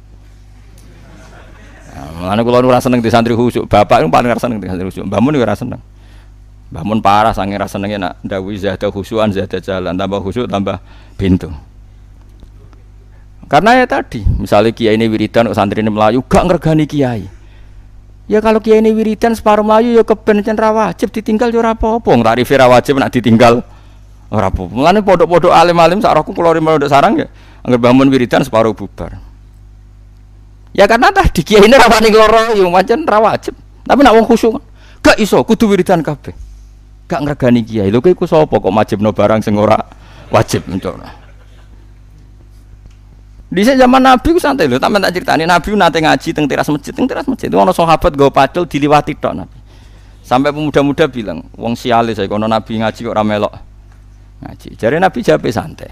Mana kalau nurasa seneng di santri khusuk, bapak itu paling rasa seneng di santri khusuk, bangun juga rasa seneng. Bangun parah, sange rasa senengnya nak dawi zahda khusuan zahda jalan, tambah khusuk tambah pintu. Karena ya tadi, misalnya kiai ini wiridan, santri ini melayu, gak ngergani kiai Ya kalau kiai ini wiridan separuh Melayu ya keben ora wajib ditinggal ya ora apa-apa. Tarif ora wajib nak ditinggal ora apa-apa. Mulane pondok-pondok alim-alim sak roku kula mondok sarang ya anggere bangun wiridan separuh bubar. Ya karena tadi kiai ini rawani loro ya pancen ora wajib. Tapi nak wong khusyuk gak iso kudu wiridan kabeh. Gak ngregani kiai. Lho iku sapa kok majibno barang sing ora wajib mencok. Di zaman Nabi ku santai loh, tak tak ceritani Nabi nate ngaji teng teras masjid, teng teras masjid. Ono sahabat gue padel diliwati tok Nabi. Sampai pemuda-muda bilang, wong sialis saya kono Nabi ngaji kok ramelok ngaji. Jadi Nabi jawab santai.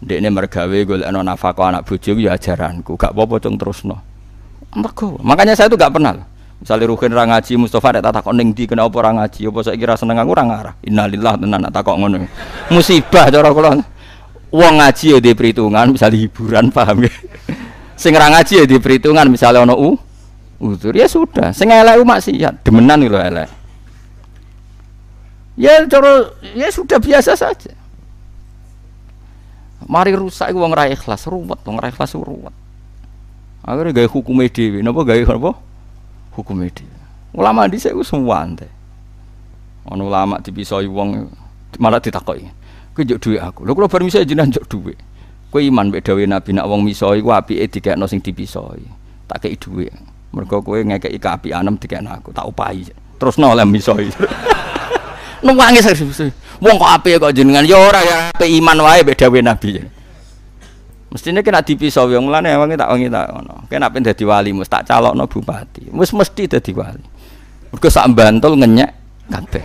Dek ini mergawe golekno nafkah anak bojo ya ajaranku, gak apa-apa cung terusno. Mergo, makanya saya itu gak pernah. Misalnya Ruhin orang ngaji, Mustafa ada tak ning di kena apa orang ngaji, apa saya kira seneng aku orang ngarah. Innalillah tenan tak kok ngono. Musibah cara kula. Wong ngaji ya di perhitungan misalnya hiburan paham ya sing ra ngaji ya di perhitungan misalnya ono u utur ya sudah. Sing elek maksiat. Demenan lho elek. Ya cara ya sudah biasa saja. Mari rusak wong ra ikhlas ruwet. Wong ra ikhlas ruwet akhirnya gaya hukum dhewe napa gaya apa hukum itu. Ulama di saya semua ante. Ono ulama dipisoi wong malah ditakoki. Kowe njuk dhuwit aku. Lho kula bar misoi jenengan njuk dhuwit. Kowe iman dawuh Nabi nak wong misoi ku apike dikekno sing dipisoi. Tak kei dhuwit. Mergo kowe ngekeki kaapianem dikekno aku, tak upahi. Terus oleh misoi. Nuwangi serius. Wong kok apike kok jenengan ya ora ya ape iman wae dawuh Nabi. Mestinya kena dipisau yang mulane wangi tak wangi tak ngono. Kena pengen dadi wali mus tak calokno bupati. Mus mesti dadi wali. Mergo sak bantul ngenyek kabeh.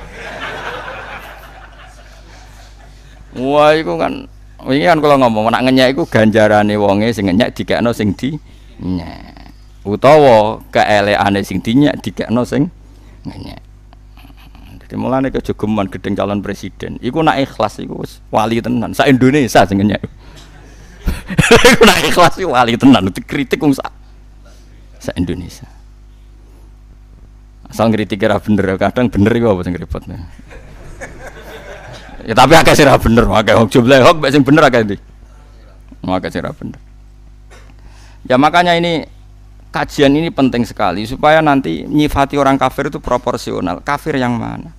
Wah, iku kan ini kan kalau ngomong nak ngenyek iku ganjarane wonge sing ngenyek dikekno sing di nyek. Utawa keeleane sing dinyek dikekno sing ngenyek. Jadi mulane kejogeman gedeng calon presiden. Iku nak ikhlas iku wali tenan. Sa Indonesia sing ngenyek. Iku nak ikhlas wali tenan dikritik wong sak sa Indonesia. Asal ngritik kira bener, kadang bener iku apa sing repot. Ya tapi akeh sira bener, akeh hok jumlah hok sing bener akeh ndi. Akeh sira bener. Ya makanya ini kajian ini penting sekali supaya nanti nyifati orang kafir itu proporsional. Kafir yang mana?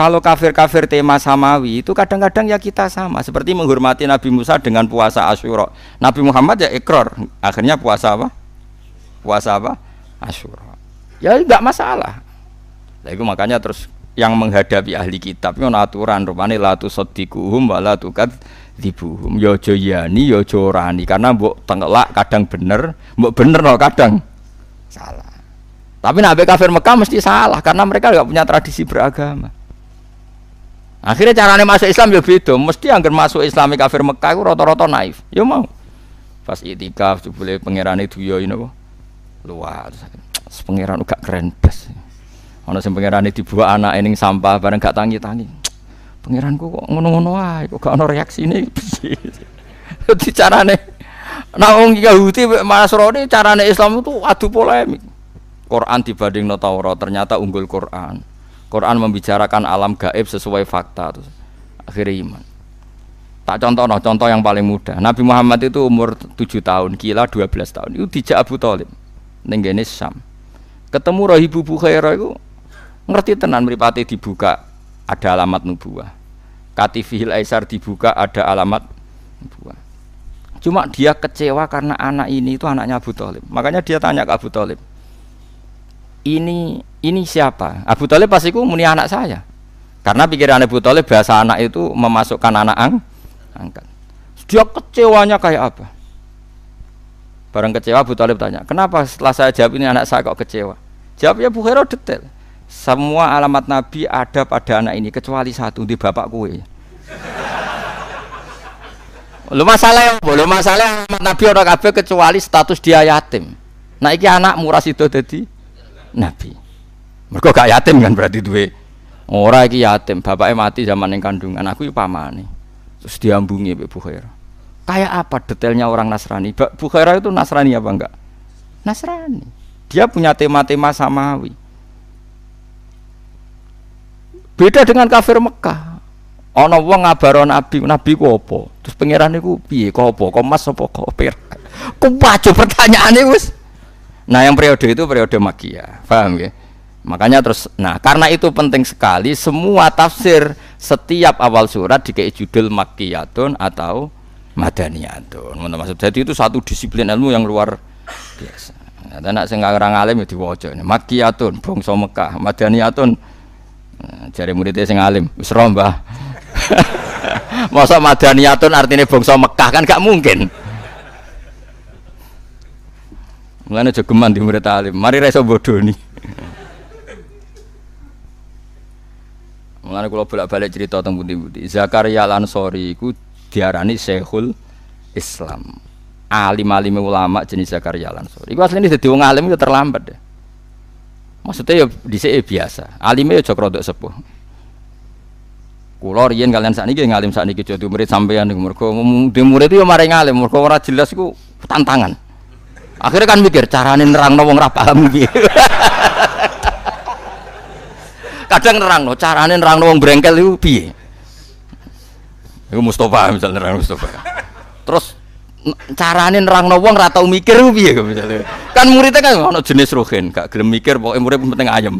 Kalau kafir-kafir tema samawi itu kadang-kadang ya kita sama seperti menghormati Nabi Musa dengan puasa Asyura. Nabi Muhammad ya ikrar, akhirnya puasa apa? Puasa apa? Asyura. Ya enggak masalah. Nah, itu makanya terus yang menghadapi ahli kitab itu aturan rupane la tusaddiquhum wa la tukadzibuhum. Ya aja yani ya aja orani karena mbok tenggelak kadang bener, mbok bener no kadang salah. Tapi nabi kafir Mekah mesti salah karena mereka enggak punya tradisi beragama. Akhirnya caranya masuk Islam ya beda. Mesti anggar masuk Islam kafir Mekah itu rata-rata naif. Ya mau. Pas itikaf jebule pangeran itu ya ini. Luar. Pangeran gak keren bes. Ana sing pangerane dibuat anak ning sampah bareng gak tangi-tangi. Pangeranku kok ngono-ngono ae kok gak ono reaksine. Dadi carane Nah wong Yahudi Nasrani carane Islam itu adu polemik. Quran dibanding no Taurat ternyata unggul Quran. Quran membicarakan alam gaib sesuai fakta terus akhirnya iman. Tak contoh no, contoh yang paling mudah. Nabi Muhammad itu umur 7 tahun kila 12 tahun. Itu dijak Abu Talib nenggene Syam. Ketemu Rahibu Bukhairah itu ngerti tenan meripati dibuka ada alamat nubuah. Katifihil Aisar dibuka ada alamat nubuah. Cuma dia kecewa karena anak ini itu anaknya Abu Talib. Makanya dia tanya ke Abu Talib ini ini siapa? Abu Talib pasti ku muni anak saya. Karena pikiran Abu Talib bahasa anak itu memasukkan anak ang, angkat. Dia kecewanya kayak apa? Barang kecewa Abu Talib tanya, kenapa setelah saya jawab ini anak saya kok kecewa? Jawabnya Bu Hero detail. Semua alamat Nabi ada pada anak ini kecuali satu di bapak kue. Lu masalah lu masalah alamat Nabi orang kabeh kecuali status dia yatim. Nah iki anak murah itu jadi nabi. Mereka gak yatim kan berarti duwe. Ora iki yatim, bapaknya mati zaman yang kandungan, aku iki pamane. Terus diambungi Mbak Bukhaira. Kayak apa detailnya orang Nasrani? Bukhaira itu Nasrani apa enggak? Nasrani. Dia punya tema-tema samawi. Beda dengan kafir Mekah. Ana wong ngabaro nabi, nabi ku apa? Terus pangeran niku piye? Kok apa? Kok mas apa kok pir? Ku pertanyaane wis. Nah, yang periode itu periode Makiyah. Paham ya? Makanya terus, nah karena itu penting sekali semua tafsir setiap awal surat dikei judul Makiyatun atau Madaniyatun. Maksud jadi itu satu disiplin ilmu yang luar biasa. Nah, nak sing orang alim ya diwaca. Makiyatun bangsa Mekah, Madaniyatun nah, jari muridnya sing alim, wis Mbah. Masa Madaniyatun artinya bangsa Mekah kan gak mungkin. Mulane jogeman di murid alim. Mari ra iso bodoni. Mulane kula bolak-balik cerita tentang pundi-pundi. Zakaria Al-Ansori iku diarani Syekhul Islam. Alim-alim ulama jenis Zakaria Al-Ansori. Iku asline dadi wong alim itu terlambat deh. Maksudnya ya dhisik ya biasa. Alime ya aja rodok sepuh. Kula riyen kalian sakniki ngalim sakniki jadi murid sampean niku mergo murid itu ya mari ngalim mergo ora jelas iku tantangan. Akhirnya kan mikir carane nerang wong ora paham piye. Kadang nerang no, carane nerang wong brengkel itu piye. Iku Mustafa misalnya nerang Mustafa. Terus carane nerang wong ora tau mikir piye misalnya. Kan muridnya kan ono jenis Ruhin, gak gelem mikir pokoknya murid penting ayam.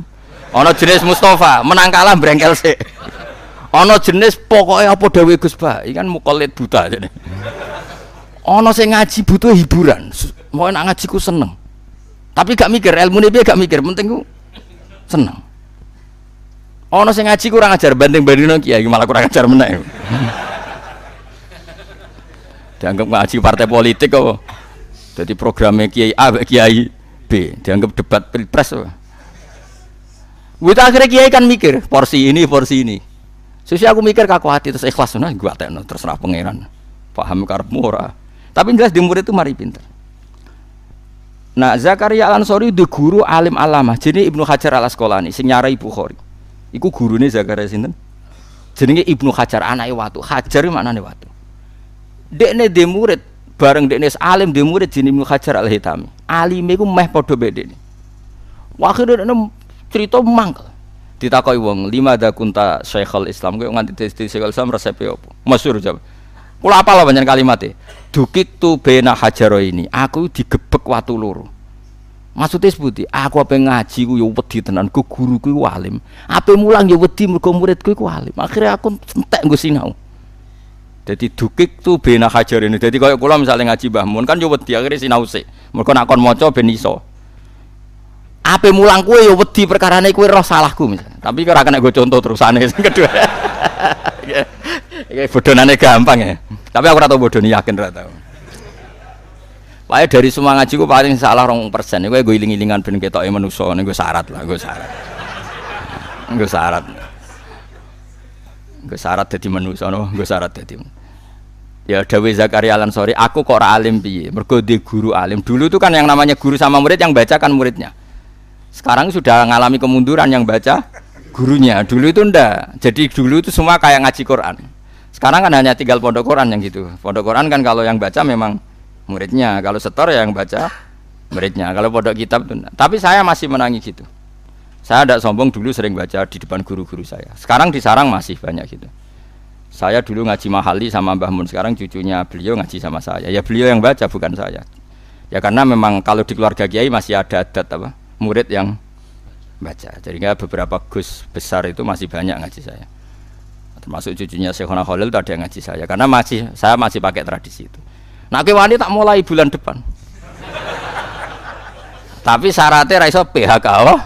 Ono jenis Mustafa, menang kalah brengkel sih. Ono jenis pokoknya apa dawe Gus Ba, kan mukolit buta jadi. Ono sing ngaji butuh hiburan, mau nak ngaji ku seneng. Tapi gak mikir ilmu nih gak mikir, penting ku seneng. Ono sing ngaji kurang ajar banding banding kiai malah kurang ajar meneng. Dianggap ngaji partai politik kok. Jadi programnya kiai A, kiai B, dianggap debat pilpres. Wita akhirnya kiai kan mikir porsi ini, porsi ini. Susi aku mikir kaku hati terus ikhlas nah gua terus terserah pangeran. Paham karep ora. Tapi jelas di murid itu mari pinter. Nah Zakaria Al Ansori di guru alim alama. Jadi Ibnu Hajar Al Asqalani sing nyarai Bukhari. Iku gurune Zakaria sinten? Jenenge Ibnu Hajar anake watu. Hajar maknane watu. Dekne di murid bareng dekne alim di murid jenenge Ibnu Hajar Al Hitami. Alime iku meh padha bedene. Akhirnya cerita mangkel ditakoki wong lima ada kunta Syekhul Islam kowe nganti di Syekhul Islam resepe opo masyhur jawab kula apal banyak kalimatnya dukik tu bena hajaro ini aku digebek watu loro maksudnya sebuti aku apa ngaji ku ya wedi tenan ku guru ku walim apa mulang ya wedi mergo muridku ku walim akhirnya aku entek nggo sinau jadi dukik tu bena hajar ini jadi kalau kula misalnya ngaji Mbah Mun kan ya wedi akhirnya sinau sih mergo nak kon maca ben iso Ape mulang kue ya wedi perkarane kue roh salahku misalnya. Tapi kira kena gue contoh terusane sing kedua. Iki bodonane gampang ya. Tapi aku ora tau yakin ora. Wae dari semua ngaji ku paling salah rong persen. Gue gue iling-ilingan ben ketoke manusa gue syarat lah, gue syarat. Gue syarat. Gue syarat dadi manusa no, gue syarat dadi. Ya Dawe Zakaria Alan sorry, aku kok alim piye? Mergo guru alim. Dulu tuh kan yang namanya guru sama murid yang baca kan muridnya. Sekarang sudah mengalami kemunduran yang baca gurunya. Dulu itu ndak. Jadi dulu itu semua kayak ngaji Quran. Sekarang kan hanya tinggal pondok Quran yang gitu. Pondok Quran kan kalau yang baca memang muridnya. Kalau setor ya yang baca muridnya. Kalau pondok kitab enggak. Tapi saya masih menangis gitu. Saya tidak sombong dulu sering baca di depan guru-guru saya. Sekarang di sarang masih banyak gitu. Saya dulu ngaji mahali sama Mbah Mun. Sekarang cucunya beliau ngaji sama saya. Ya beliau yang baca bukan saya. Ya karena memang kalau di keluarga kiai masih ada adat apa? murid yang baca. Jadi beberapa gus besar itu masih banyak ngaji saya. Termasuk cucunya Syekhona Khalil itu ada yang ngaji saya karena masih saya masih pakai tradisi itu. Nak kewani tak mulai bulan depan. Tapi syaratnya raiso PHK oh.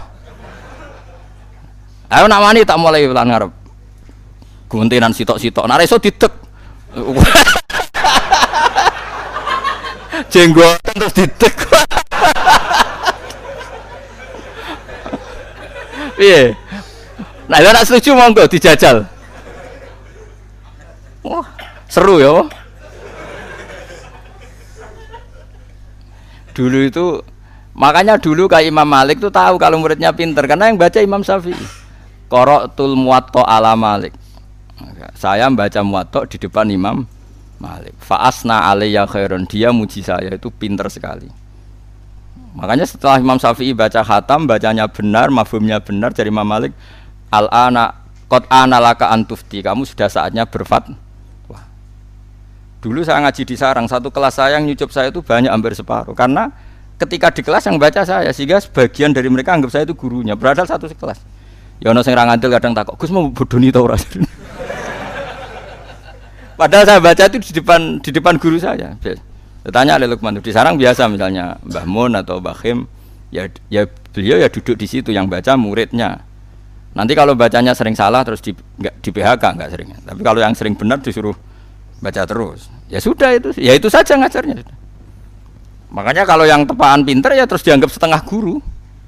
Ayo nak wani tak mulai bulan ngarep. Guntinan sitok-sitok. Nak raiso didek. Jenggotan terus didek. Iya. Nah, itu nak setuju monggo dijajal. Wah, seru ya. Dulu itu makanya dulu kayak Imam Malik tuh tahu kalau muridnya pinter karena yang baca Imam Syafi'i. Korok tul muwatta ala Malik. Saya membaca muwatta di depan Imam Malik. Faasna alaiya khairun. Dia muji saya itu pinter sekali. Makanya setelah Imam Syafi'i baca khatam, bacanya benar, mafhumnya benar dari Imam Malik, al ana kot analaka antufti, kamu sudah saatnya berfat. Dulu saya ngaji di sarang, satu kelas saya yang nyucup saya itu banyak hampir separuh, karena ketika di kelas yang baca saya, sehingga sebagian dari mereka anggap saya itu gurunya, berada satu kelas. Ya ono sing ngantil kadang takut, Gus mau bodoni tau? Padahal saya baca itu di depan di depan guru saya. Tanya oleh Lukman di sarang biasa misalnya Mbah Mun atau Mbah Khim, ya ya beliau ya duduk di situ yang baca muridnya. Nanti kalau bacanya sering salah terus di enggak di PHK enggak sering. Tapi kalau yang sering benar disuruh baca terus. Ya sudah itu, ya itu saja ngajarnya. Makanya kalau yang tepaan pinter ya terus dianggap setengah guru,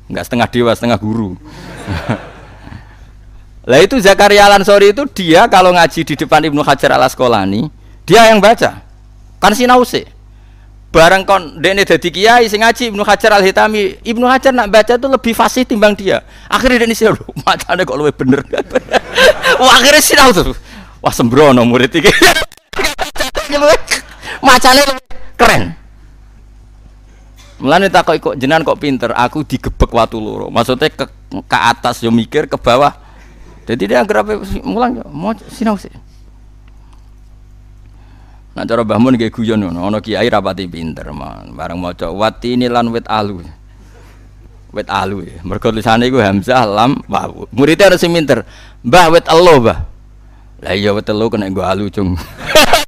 enggak setengah dewa, setengah guru. Lah itu Zakaria Lansori itu dia kalau ngaji di depan Ibnu Hajar Al Asqalani, dia yang baca. Kan sinau sih barang kon dene dadi kiai sing ngaji Ibnu Hajar Al Hitami Ibnu Hajar nak baca itu lebih fasih timbang dia akhirnya dene sih macane kok lebih bener wah akhirnya sinau tuh wah sembrono murid iki macane keren Mulane tak kok jenengan kok pinter, aku digebek watu loro. Maksudnya ke, ke atas yo mikir, ke bawah. Jadi dia anggap mulang mau sinau sih. Nah cara Mbah Mun nggih guyon ngono, ana kiai rapati pinter, man. Bareng maca wati ini lan wit alu. wit alu ya. Mergo tulisane iku hamzah lam wawu. Muridnya harus sing minter. Mbah wit elo, Mbah. Lah iya wit elo kena nggo alu, Cung.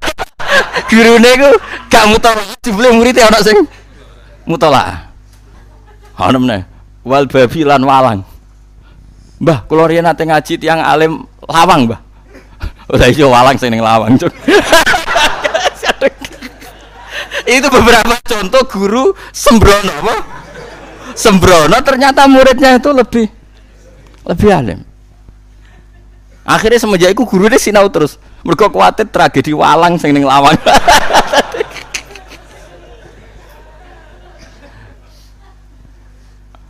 Gurune iku gak mutolaah, jebule muridnya ana sing mutolaah. Ana meneh. Wal babi lan walang. Mbah, kula riyen nate ngaji tiyang alim lawang, Mbah. Lah iya walang sing ning lawang, Cung. Itu beberapa contoh guru sembrono apa? Sembrono ternyata muridnya itu lebih lebih alim. Akhirnya semenjak itu guru dia sinau terus. Mereka khawatir tragedi walang sing ning lawang.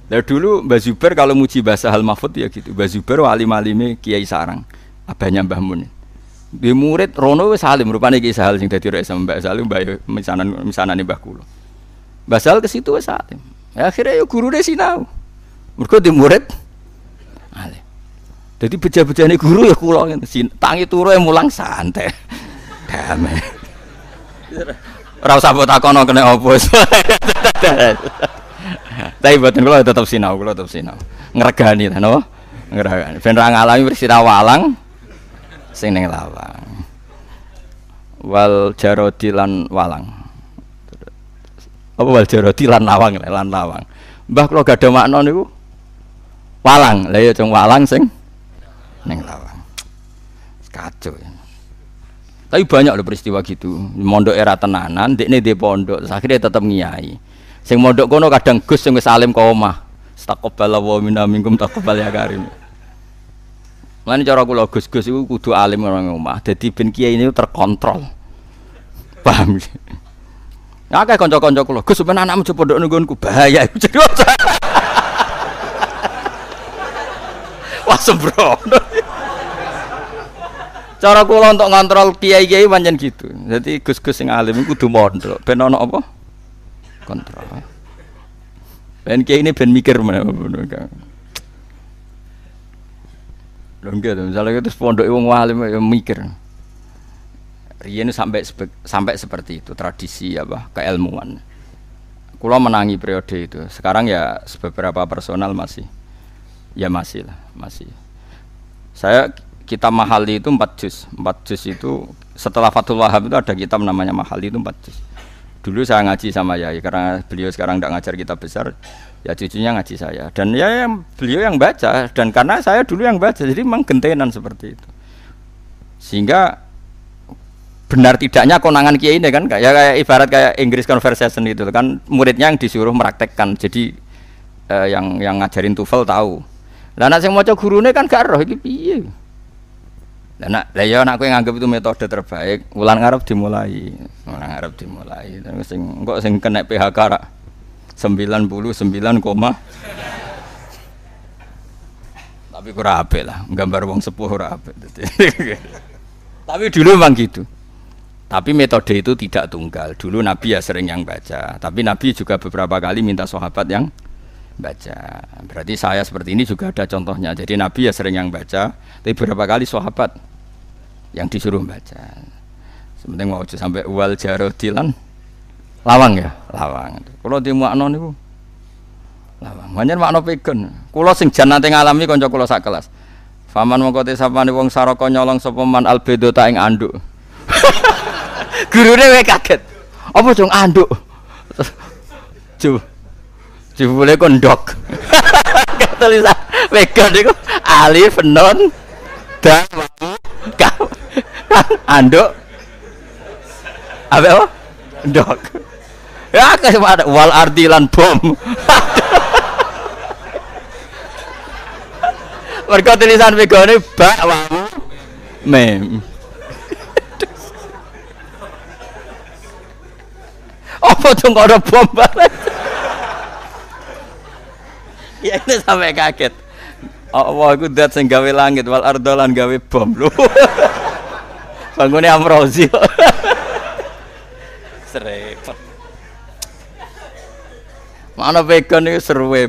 Nah dulu Mbak Zuber kalau muji bahasa Hal Mahfud ya gitu. Mbak Zuber wali malime Kiai Sarang, abahnya Mbah Mun. Di murid Rono wis salim rupane Kiai Sahal sing dadi rek sama Mbak Salim Mbak misanan misanane Mbah kula. Mbah Sahal ke situ wis salim. Ya, akhirnya ya guru deh sinau. Mergo di murid alim. Jadi beja-bejane guru ya kula ngene. Tangi turu yang mulang santai. Damai. Ora usah mbok takono kena opo. Tapi buatan kula tetap sinau, kula tetap sinau. Ngregani ta napa? Ngregani. Ben ra ngalami walang sing ning lawang. Wal jarodi lan walang. Apa wal jarodi lan lawang lan lawang. Mbah kula gak ada makna niku walang. Lah ya cung walang sing ning lawang. Kacau ya. Tapi banyak loh peristiwa gitu. Mondok era tenanan, dekne di pondok, akhirnya tetap ngiyai. Sing mondok kono kadang Gus sing wis alim ka omah. Taqabbal wa minna minkum taqabbal ya karim. Lan cara kula Gus-gus iku kudu alim orang omah. Dadi ben kiai ini terkontrol. Paham? Ya kayak kanca-kanca kula, Gus ben anakmu coba pondok nungguanku bahaya iku jadi Wah sembrono. Cara kula untuk ngontrol kiai-kiai pancen gitu. Jadi Gus-gus sing alim kudu mondok. Ben ana apa? Kontrol. Ben kiai ini ben mikir mana Lho enggak, misalnya itu pondok wong alim ya mikir. Riyen sampai sampai seperti itu tradisi apa keilmuan. Kulo menangi periode itu. Sekarang ya beberapa personal masih ya masih lah, masih. Saya kita mahali itu empat juz. Empat juz itu setelah Fathul Wahab itu ada kitab namanya mahali itu empat juz. Dulu saya ngaji sama Yai karena beliau sekarang tidak ngajar kita besar, ya cucunya ngaji saya dan ya yang beliau yang baca dan karena saya dulu yang baca jadi memang gentenan seperti itu sehingga benar tidaknya konangan kiai ini kan kayak, kayak ibarat kayak Inggris conversation itu kan muridnya yang disuruh meraktekkan jadi eh, yang yang ngajarin TOEFL tahu lah anak mau coba gurunya kan gak roh ini piye? Lah nak lah ya anakku yang anggap itu metode terbaik ulang Arab dimulai. Ulang Arab dimulai. Terus sing kok sing kena PHK rak 99, koma. Tapi kurang apik lah gambar wong sepuh ora apik. Tapi dulu memang gitu. Tapi metode itu tidak tunggal. Dulu Nabi ya sering yang baca. Tapi Nabi juga beberapa kali minta sahabat yang baca berarti saya seperti ini juga ada contohnya jadi Nabi ya sering yang baca tapi beberapa kali sahabat yang disuruh baca sementing mau sampai wal jarodilan Lawang ya, lawang. Kalau di makna niku lawang. Manjen makna pegon. Kulo sing jan nate ngalami kanca kulo sak kelas. Faman mongko te sapane wong saraka nyolong sapa albedo ta ing anduk. Gurune wae kaget. Apa dong anduk? Ju. Jebule kon ndok. Tulisan pegon niku alif non dan anduk. Apa? Ndok. Ya ada wal ardilan bom. Mereka tulisan begone bak wamu mem. Apa tuh ada bom banget? ya ini sampai kaget. Allah aku dat sing gawe langit wal ardolan gawe bom lu. Bangunnya Amrozi. Serepet. Mana vegan itu seru wis.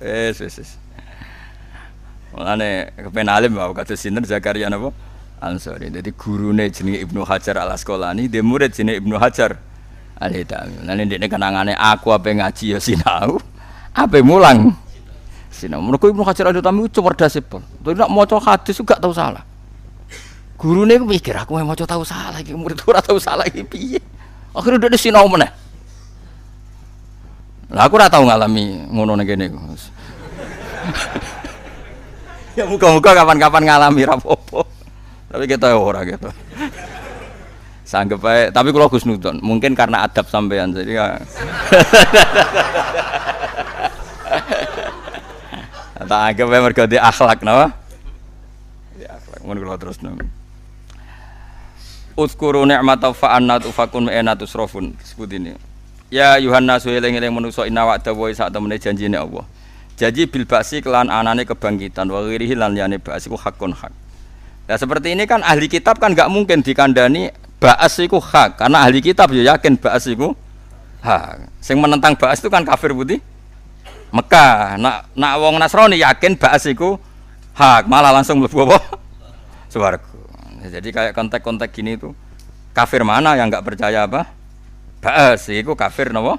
Wis wis wis. Mulane kepen alim wae kados sinten Zakaria napa? Ansori. Jadi gurune jenenge Ibnu Hajar Al Asqalani, dia murid jenenge Ibnu Hajar Ali ta'mil. Nah ini kenangannya aku apa ngaji ya sinau, apa mulang. Sinau. Mereka Ibnu Hajar Al-Haytami cerdas pun. Tapi nak maca hadis juga tahu salah. Gurune mikir aku mau tahu salah iki murid ora tahu salah iki piye. Akhirnya udah sinau meneh. Lah aku tau ngalami ngono ning kene. ya muka-muka kapan-kapan ngalami rapopo. Tapi kita ora gitu. Sanggep ae, tapi kalau Gus Nudon, mungkin karena adab sampean jadi ya. Tak anggap ae mergo di akhlak napa? Di akhlak mun kula terus nang. Uskuru ni'mata fa anna tufakun ma'ana tusrafun sebut ini. Ya Yohanna sueling-eling manusa inna wa'da wa sak temene janjine Allah. Janji bil ba'si kelan anane kebangkitan wa ghirihi lan liyane ba'si ku hakun hak. Nah seperti ini kan ahli kitab kan nggak mungkin dikandani ba'as iku hak karena ahli kitab ya yakin ba'as iku hak. Sing menentang ba'as itu kan kafir putih. Mekah, nak nak wong Nasrani yakin ba'as iku hak, malah langsung mlebu apa? Swarga. Jadi kayak kontak-kontak gini tuh kafir mana yang nggak percaya apa? Ba'as itu kafir nopo?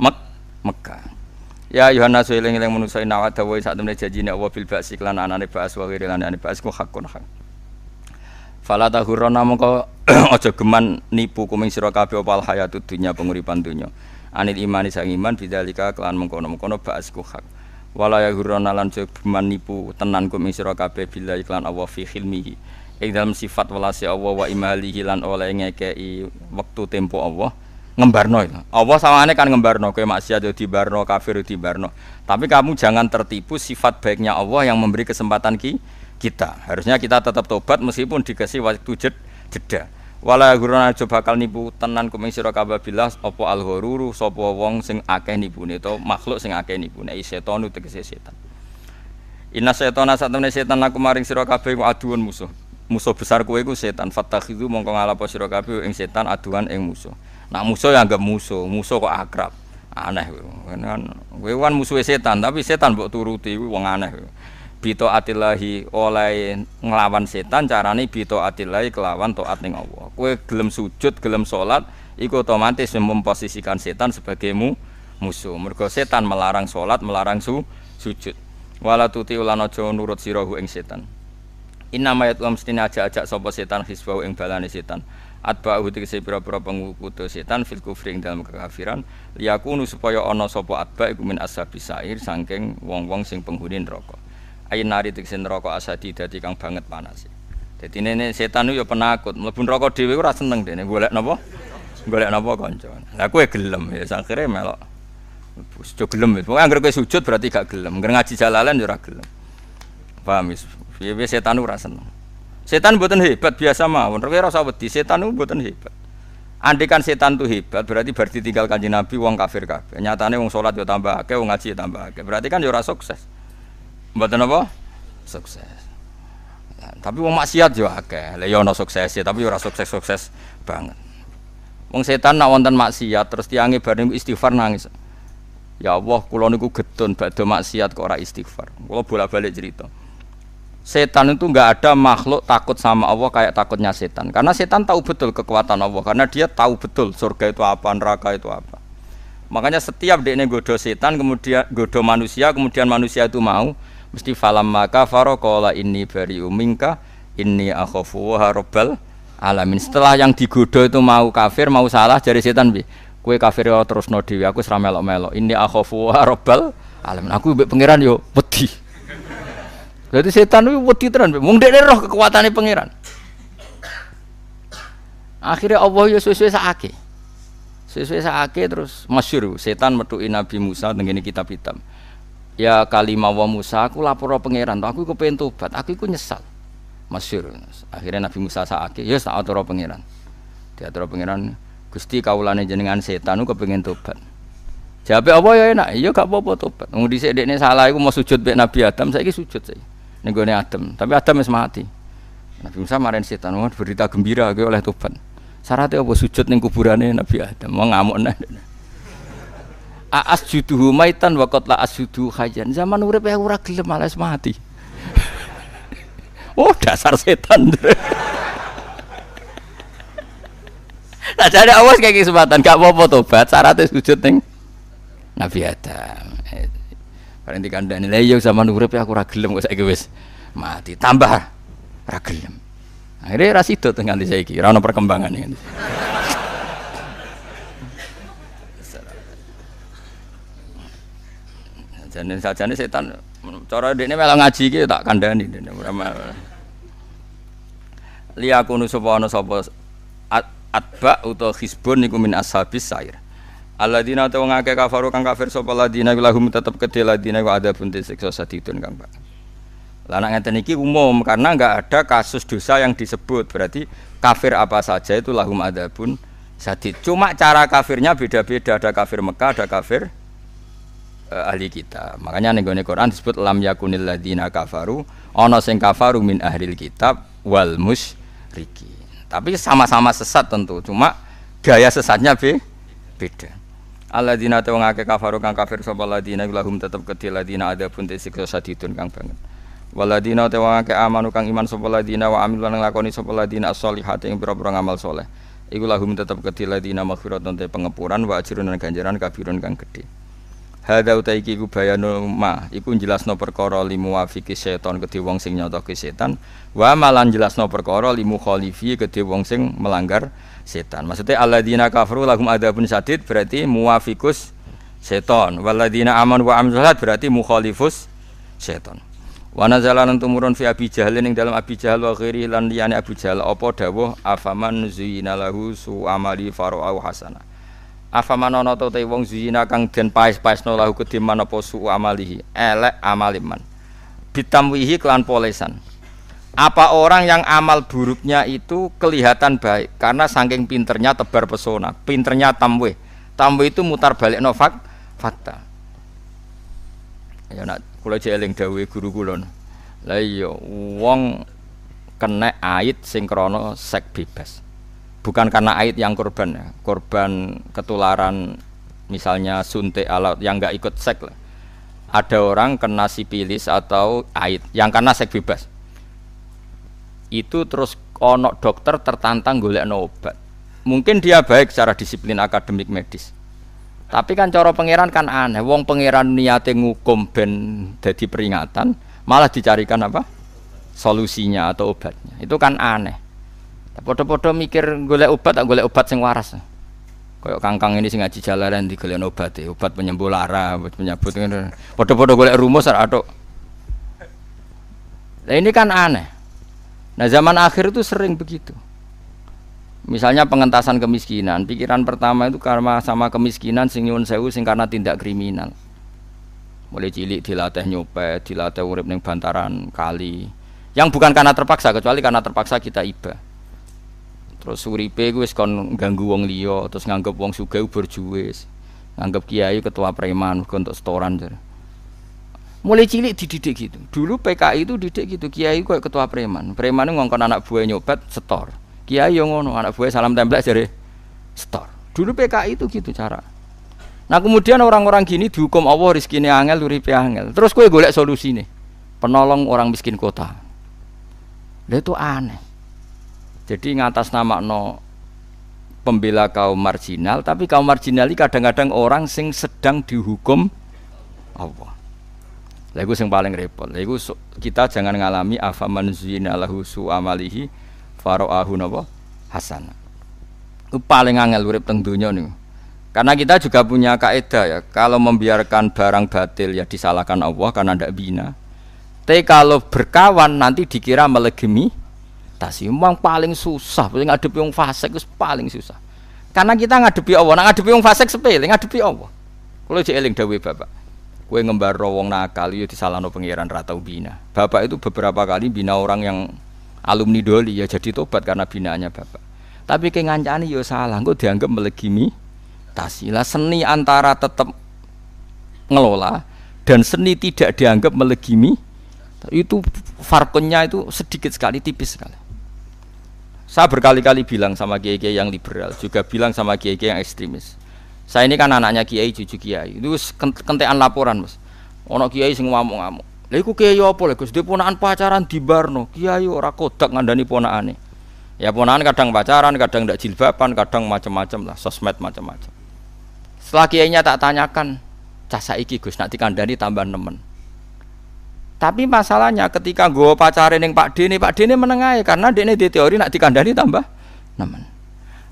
Mek Mekah. Ya Yohanes eling eling manusa ina wa dawa sak Allah bil ba'si lan anane ba'as wa ghiri anane hakun hak. Fala tahurrona mongko aja geman nipu kuming sira kabeh opal hayatud dunya penguripan dunya. Anil imani sang iman bidzalika kelan mengkono-mengkono ba'as ku hak. Wala ya hurrona lan geman nipu tenan kuming sira kabeh bila iklan Allah fi khilmihi ing dalam sifat welase Allah wa imalihi lan oleh ngekei waktu tempo Allah ngembarno itu. Allah sawangane kan ngembarno kowe maksiat yo dibarno, kafir dibarno. Tapi kamu jangan tertipu sifat baiknya Allah yang memberi kesempatan ki kita. Harusnya kita tetap tobat meskipun dikasih waktu jed, jeda. Wala guruna aja bakal nipu tenan kuming sira kabeh billah apa al ghururu sapa wong sing akeh nipune to makhluk sing akeh nipune setan tegese setan. Inna setana satemene setan laku maring sira kabeh aduun musuh musuh besar kue ku setan fatakhidu mongko ngalapo sira kabeh ing setan aduan ing musuh nak musuh yang anggap musuh musuh kok akrab aneh kan kowe kan musuh setan tapi setan mbok turuti wong aneh bito atillahi oleh nglawan setan carane bito atillahi kelawan taat ning Allah. Kowe gelem sujud gelem salat iku otomatis memposisikan setan sebagai mu, musuh. Mergo setan melarang salat melarang su, sujud. Wala tuti ulan aja nurut sirahu ing setan. Inna mayat wa mestine aja-ajak sapa setan hisbau ing balane setan. Atba'u tegese pira-pira pengikuti setan fil kufri ing dalam kekafiran. Liyakunu supaya ana sapa atba iku min ashabis sair saking wong-wong sing penghuni neraka. Ayin nari tegese neraka asadi dadi kang banget panas. Dadi nene setan yo penakut, mlebu neraka dhewe ora seneng dene golek napa? Golek napa kanca. Lah kowe gelem ya akhire melok. Sujud gelem. Pokoke anggere kowe sujud berarti gak gelem. Anggere ngaji jalalan ora gelem. Paham wis? Piye setan seneng. Setan buatan hebat biasa mawon. Kowe rasa wedi, setan itu buatan hebat. Andai kan setan itu hebat, berarti berarti tinggal kanji Nabi wong kafir kabeh. Nyatane wong salat yo tambah akeh, wong ngaji tambah akeh. Berarti kan yo sukses. Mboten apa? Sukses. Ya, tapi wong maksiat yo akeh. Lah yo ono sukses ya, tapi ora sukses-sukses banget. Wong setan nak wonten maksiat terus tiange bareng istighfar nangis. Ya Allah, kula niku getun badhe maksiat kok ora istighfar. Kula bolak-balik cerita setan itu nggak ada makhluk takut sama Allah kayak takutnya setan karena setan tahu betul kekuatan Allah karena dia tahu betul surga itu apa neraka itu apa makanya setiap dia godo setan kemudian godo manusia kemudian manusia itu mau mesti falam maka farokola ini bari umingka ini akhofu harobal alamin setelah yang digodo itu mau kafir mau salah jadi setan bi kue kafir ya terus no aku seramelok melok ini akhofu harobal alamin aku pangeran yo peti jadi setan itu wedi tenan, mung dekne roh kekuatannya pangeran. Akhirnya Allah ya sesuai sakake. Sesuai sakake terus masyur setan metuki Nabi Musa dengan kitab hitam. Ya kalimah wa Musa aku lapor pangeran, aku kepengen tobat, aku iku nyesal. Masyur. Akhirnya Nabi Musa sakake, ya tak atur pangeran. Diatur pangeran, Gusti kaulane jenengan setan aku kepengen tobat. Jawab apa ya enak, iya gak apa-apa tobat. Wong dhisik dekne salah iku mau sujud mek Nabi Adam, saiki sujud saya nih Adam tapi Adam masih mati Nabi Musa marin setan berita gembira oleh Tuhan syaratnya apa sujud ning kuburannya Nabi Adam mau ngamuk nah Aas juduhu maitan wakot la asjudu hajan zaman urip ya ora gelem malas mati oh dasar setan Sajane awas kayak kesempatan gak apa-apa tobat syaratnya sujud ning Nabi Adam. Bareng dikandani lha iya zaman urip ya aku ra gelem kok saiki wis mati. Tambah ra gelem. Akhirnya ra sida nganti saiki, ra ono perkembangan nganti. Jane sajane setan cara dekne malah ngaji iki tak kandhani dene ora Li aku nu sapa ana sapa atba utawa hisbun niku min ashabis sair. Alladzina ta wong akeh kafaru kang kafir sapa ladina lahum tetep kedhe ladina ku ada pun disiksa sadidun kang Pak. Lah nek ngeten iki umum karena enggak ada kasus dosa yang disebut berarti kafir apa saja itu lahum adabun sadid. Cuma cara kafirnya beda-beda ada kafir Mekah ada kafir uh, ahli kita. Makanya ning Quran disebut lam yakunil ladina kafaru ana sing kafaru min ahlil kitab wal musyriki. Tapi sama-sama sesat tentu, cuma gaya sesatnya be beda. Alladzina ta wong akeh kafaru kang kafir sapa ladina lahum tetep kedhe ladina ada pun siksa sadidun kang banget. Waladina te wong akeh amanu kang iman sapa ladina wa amil lan lakoni sapa ladina as-solihat ing pira-pira ngamal saleh. Iku lahum tetep kedhe ladina maghfiratun te pengepuran wa ajrun lan ganjaran kabirun kang gedhe. Hada uta iki ku bayanu ma iku jelasno perkara limu wafiki setan kedhe wong sing nyotoke setan wa malan jelasno perkara limu khalifi kedhe wong sing melanggar setan. Maksudnya alladzina kafaru lahum adabun sadid berarti muwafikus setan. Walladzina aman wa amil berarti mukhalifus setan. Wa nazala lan tumurun fi Abi Jahal ning dalam Abi Jahal wa ghairi lan liyane Abu Jahal apa dawuh afaman zuyina lahu su amali farau hasana. Afaman ana ta wong zuyina kang den paes-paesno lahu kediman apa su amalihi? Elek amaliman. Bitamwihi kelan polesan. Apa orang yang amal buruknya itu kelihatan baik? Karena saking pinternya tebar pesona pinternya tamwe tamwe itu mutar balik novak fakta. Ya nak kula jeling dawe guru kula lah iya wong kena ait sing krana sek bebas bukan karena ait yang korban ya. Korban ketularan misalnya suntik alat yang enggak ikut sek lah. Ada orang kena sipilis atau ait yang karena sek bebas. Itu terus ono dokter tertantang golek no obat. Mungkin dia baik secara disiplin akademik medis. Tapi kan cara pangeran kan aneh. Wong pangeran niate ngukum ben jadi peringatan malah dicarikan apa? Solusinya atau obatnya. Itu kan aneh podo-podo mikir golek obat tak golek obat sing waras kayak kangkang ini sing ngaji jalanan di golek obat ya obat penyembuh lara obat penyabut podo-podo golek rumus atau nah ini kan aneh Nah zaman akhir itu sering begitu. Misalnya pengentasan kemiskinan, pikiran pertama itu karena sama kemiskinan sing nyuwun sewu sing karena tindak kriminal. Mulai cilik dilatih nyopet, dilatih urip ning bantaran kali. Yang bukan karena terpaksa, kecuali karena terpaksa kita iba. Terus uripe gue kon ganggu wong liya, terus nganggep wong sugih berjuwis. Nganggep kiai ketua preman untuk setoran. Jadi. Mulai cilik dididik gitu. Dulu PKI itu didik gitu. Kiai kok ketua preman. Preman ngongkon anak buah nyobat setor. Kiai yang ngono anak buah salam tempel jadi setor. Dulu PKI itu gitu cara. Nah kemudian orang-orang gini dihukum Allah rizkini angel, uripe angel. Terus gue golek solusi nih. Penolong orang miskin kota. Dia itu aneh. Jadi ngatas nama no pembela kaum marginal, tapi kaum marginal ini kadang-kadang orang sing sedang dihukum Allah. Lagu yang paling repot. Lagu kita jangan ngalami afaman zina lahu su amalihi faro'ahu napa hasana. Itu paling angel urip teng donya nih. Karena kita juga punya kaidah ya, kalau membiarkan barang batil ya disalahkan Allah karena tidak bina. Tapi kalau berkawan nanti dikira melegemi tasi memang paling susah, paling ngadepi wong fasik itu paling susah. Karena kita ngadepi Allah, nah ngadepi wong fasik sepele, ngadepi Allah. Kalau jeeling dawuh Bapak. Kue ngembar wong nakal itu disalahno pangeran ratau bina. Bapak itu beberapa kali bina orang yang alumni doli ya jadi tobat karena binaannya bapak. Tapi kayak ngancani ya salah, gue dianggap melegimi tasilah seni antara tetap ngelola dan seni tidak dianggap melegimi itu farkonnya itu sedikit sekali tipis sekali. Saya berkali-kali bilang sama kiai-kiai yang liberal, juga bilang sama kiai-kiai yang ekstremis saya ini kan anaknya kiai, cucu kiai. Itu kentean laporan, Mas. Ono kiai sing ngamuk-ngamuk. Lha iku kiai apa lho, Gus? Ponakan pacaran di Barno. Kiai ora kodak ngandani ponakane. Ya ponakan kadang pacaran, kadang tidak jilbaban, kadang macam-macam lah, sosmed macam-macam. Setelah kiainya tak tanyakan, casa iki Gus nak dikandani tambah nemen. Tapi masalahnya ketika gue pacaran yang Pak Dene, Pak Dene menengahi karena Dene di teori nak dikandani tambah nemen.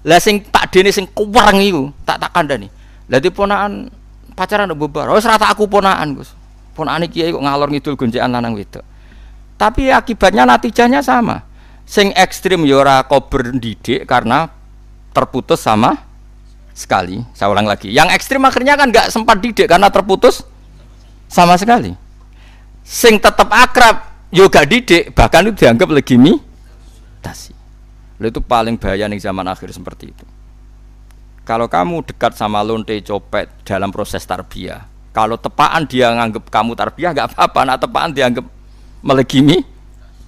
Lah Pak Dene sing kuwareng iku tak tak kandani. Lah ponakan pacaran udah bubar. Oh serata aku ponaan Gus. Ponaan kiai kok ngalor ngidul gonjekan lanang itu. Tapi akibatnya natijahnya sama. Sing ekstrim yora ya kober didik karena terputus sama sekali. Saya ulang lagi. Yang ekstrim akhirnya kan nggak sempat didik karena terputus sama sekali sing tetap akrab yoga didik bahkan itu dianggap legitimasi Lalu itu paling bahaya nih zaman akhir seperti itu. Kalau kamu dekat sama lonte copet dalam proses tarbiyah kalau tepaan dia nganggap kamu tarbiyah nggak apa-apa. Nah tepaan dianggap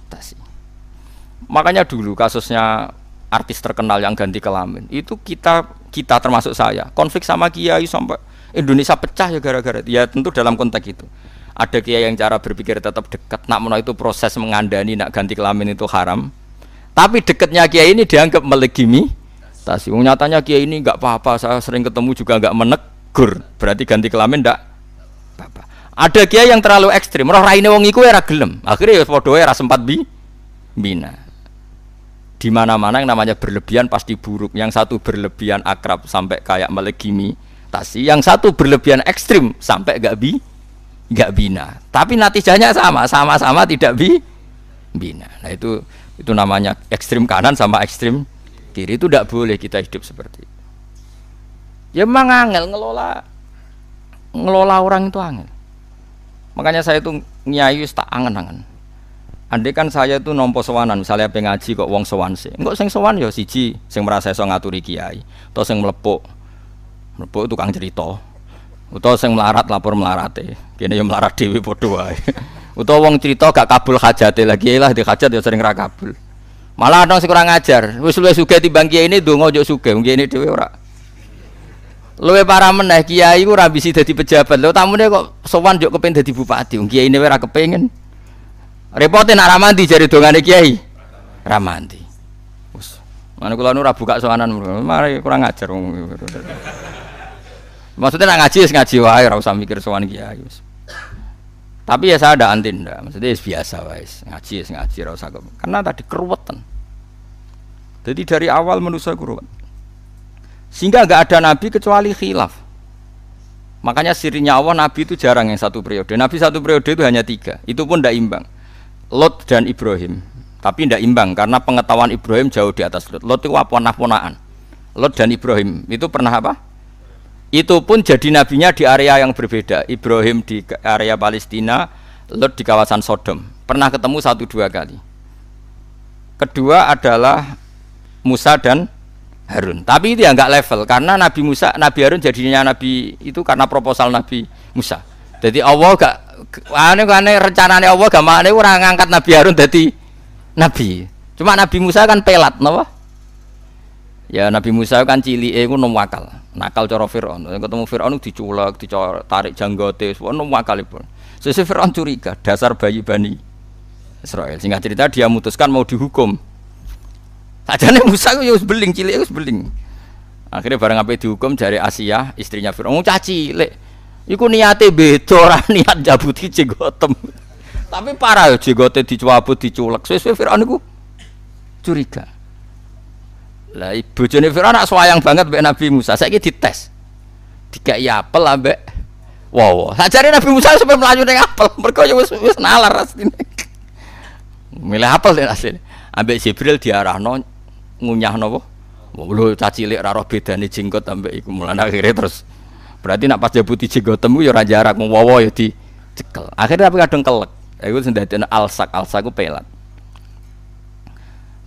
tasi makanya dulu kasusnya artis terkenal yang ganti kelamin itu kita kita termasuk saya. Konflik sama kiai sampai Indonesia pecah ya gara-gara ya tentu dalam konteks itu ada kiai yang cara berpikir tetap dekat nak menawa itu proses mengandani nak ganti kelamin itu haram. Tapi dekatnya kiai ini dianggap melegimi. Tasi nyatanya kiai ini nggak apa-apa saya sering ketemu juga nggak menegur. Berarti ganti kelamin ndak apa-apa. Ada kiai yang terlalu ekstrim roh raine wong iku era gelem. Akhirnya ya era sempat bi bina. Di mana-mana yang namanya berlebihan pasti buruk. Yang satu berlebihan akrab sampai kayak melegimi. Tasi yang satu berlebihan ekstrim sampai gak bi nggak bina. Tapi natijahnya sama sama-sama tidak bi bina. Nah itu itu namanya ekstrim kanan sama ekstrim kiri. Itu tidak boleh kita hidup seperti itu. Ya memang angel ngelola ngelola orang itu angel. Makanya saya itu nyai tak angen-angen. Andai kan saya itu nompo sowanan, misalnya pengaji kok wong sowan sih, enggak sing sowan ya siji, sing merasa so ngaturi kiai, atau sing melepuk, melepuk tukang cerita, utawa sing melarat lapor melarate. Kene yo melarat dhewe padha wae. Utawa wong cerita gak kabul hajate lagi lah di hajat ya sering ra kabul. Malah ana sing kurang ajar wis luwih sugih timbang kiai ini donga yo sugih wong ini dhewe ora. Luwih para meneh kiai ku ora bisi dadi pejabat. Lho tamune kok sowan yo kepen dadi bupati wong kiai ini ora kepengin. Repote nak ramanti jari dongane kiai? Ramanti wis. Mana kula nu ora buka sowanan mari kurang ajar wong Maksudnya nak ngaji ngaji wae ora usah mikir sowan kiai. Tapi ya saya ada antinda, maksudnya biasa wae ngaji ngaji ora usah karena tadi keruwetan. Jadi dari awal manusia keruwet. Sehingga nggak ada nabi kecuali khilaf. Makanya sirinya Allah nabi itu jarang yang satu periode. Nabi satu periode itu hanya tiga. Itu pun tidak imbang. Lot dan Ibrahim. Tapi tidak imbang karena pengetahuan Ibrahim jauh di atas Lot. Lot itu ponah-ponahan. Lot dan Ibrahim itu pernah apa? Itu pun jadi nabinya di area yang berbeda. Ibrahim di area Palestina Lot di kawasan Sodom. Pernah ketemu satu dua kali. Kedua adalah Musa dan Harun. Tapi itu ya nggak level karena Nabi Musa Nabi Harun jadinya Nabi itu karena proposal Nabi Musa. Jadi Allah gak aneh aneh rencananya Allah gak mana orang ngangkat Nabi Harun jadi Nabi. Cuma Nabi Musa kan pelat no? Ya Nabi Musa kan cili eh nom wakal nakal cara Fir'aun. Ketemu Fir'aun diculak ditarik janggote nom wakal itu sesuai Fir'aun curiga dasar bayi bani Israel. Singkat cerita dia memutuskan mau dihukum. Aja nih Musa itu beling cili itu beling. Akhirnya barang apa dihukum dari Asia istrinya Fir'aun. Caci lek Iku niate beda ora niat jabuti jenggotem. Tapi parah ya jenggote dicabut diculek. Sesuai Firaun iku curiga. Lah bojone Firaun nak sayang banget mbek Nabi Musa. Saiki dites. Dikai apel ambek wow. Sajare Nabi Musa sampai melayu ning apel. Mergo ya wis wis nalar asline. Milih apel den asline. Ambek Jibril diarahno ngunyah napa? Lho caci cilik ora roh bedane jenggot ambek iku mulane akhirnya terus berarti nak pas jabuti jenggotmu ya ora jarak wowo ya dicekel. Akhirnya tapi kadang kelek. Iku sing dadi alsak, alsak ku pelat.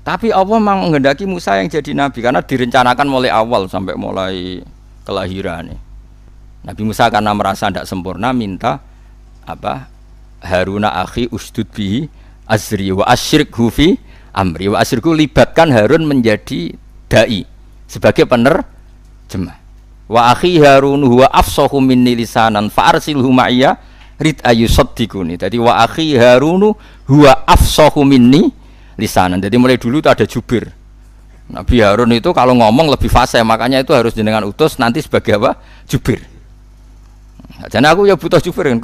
Tapi Allah memang menghendaki Musa yang jadi nabi karena direncanakan mulai awal sampai mulai kelahiran. Nabi Musa karena merasa tidak sempurna minta apa Haruna akhi ustud bihi azri wa asyrik hufi amri wa asyirku libatkan Harun menjadi dai sebagai penerjemah. Wa akhi Harun huwa afsahu minni lisanan fa arsilhu ma'iyya rid ayusaddiquni. Jadi wa akhi Harunu huwa afsahu minni lisanan. Jadi mulai dulu itu ada jubir. Nabi Harun itu kalau ngomong lebih fasih, makanya itu harus jenengan utus nanti sebagai apa? Jubir. Nah, jadi aku ya butuh jubir kan,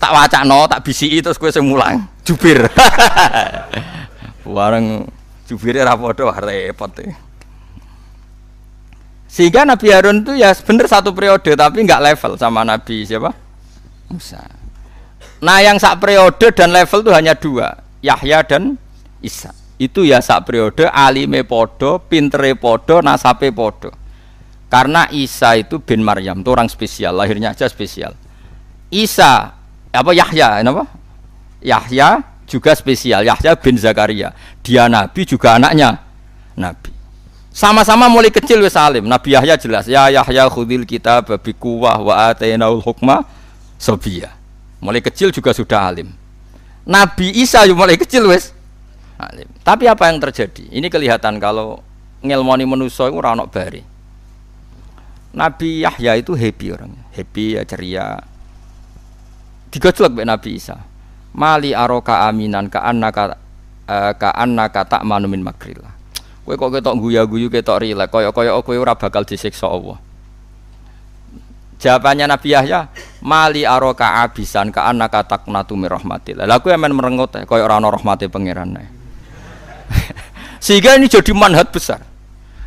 tak wacak no, tak bisi terus gue semulang jubir. Warang jubirnya rapodo repot ya. Sehingga Nabi Harun itu ya bener satu periode tapi nggak level sama Nabi siapa? Musa. Nah yang sak periode dan level itu hanya dua, Yahya dan Isa itu ya sak periode alime podo, pintere podo, nasape podo. Karena Isa itu bin Maryam, itu orang spesial, lahirnya aja spesial. Isa apa Yahya, apa? Yahya juga spesial, Yahya bin Zakaria. Dia nabi juga anaknya nabi. Sama-sama mulai kecil wis alim. Nabi Yahya jelas, ya Yahya khudil kita babi kuwah wa atainaul hukma. Mulai kecil juga sudah alim. Nabi Isa juga mulai kecil alim. Tapi apa yang terjadi? Ini kelihatan kalau ngelmoni manusia itu bari. Nabi Yahya itu happy orangnya, happy ya ceria. Digojlok be Nabi Isa. Mali aroka aminan ka annaka uh, ka annaka tak manumin makrillah. Kowe kok ketok guya-guyu ketok rilek kaya-kaya kowe ora bakal disiksa Allah. Jawabannya Nabi Yahya, mali aroka abisan ka annaka taknatu mir rahmatillah. Lah kowe men merengut kaya ora ana rahmate pangeran. Sehingga ini jadi manhat besar.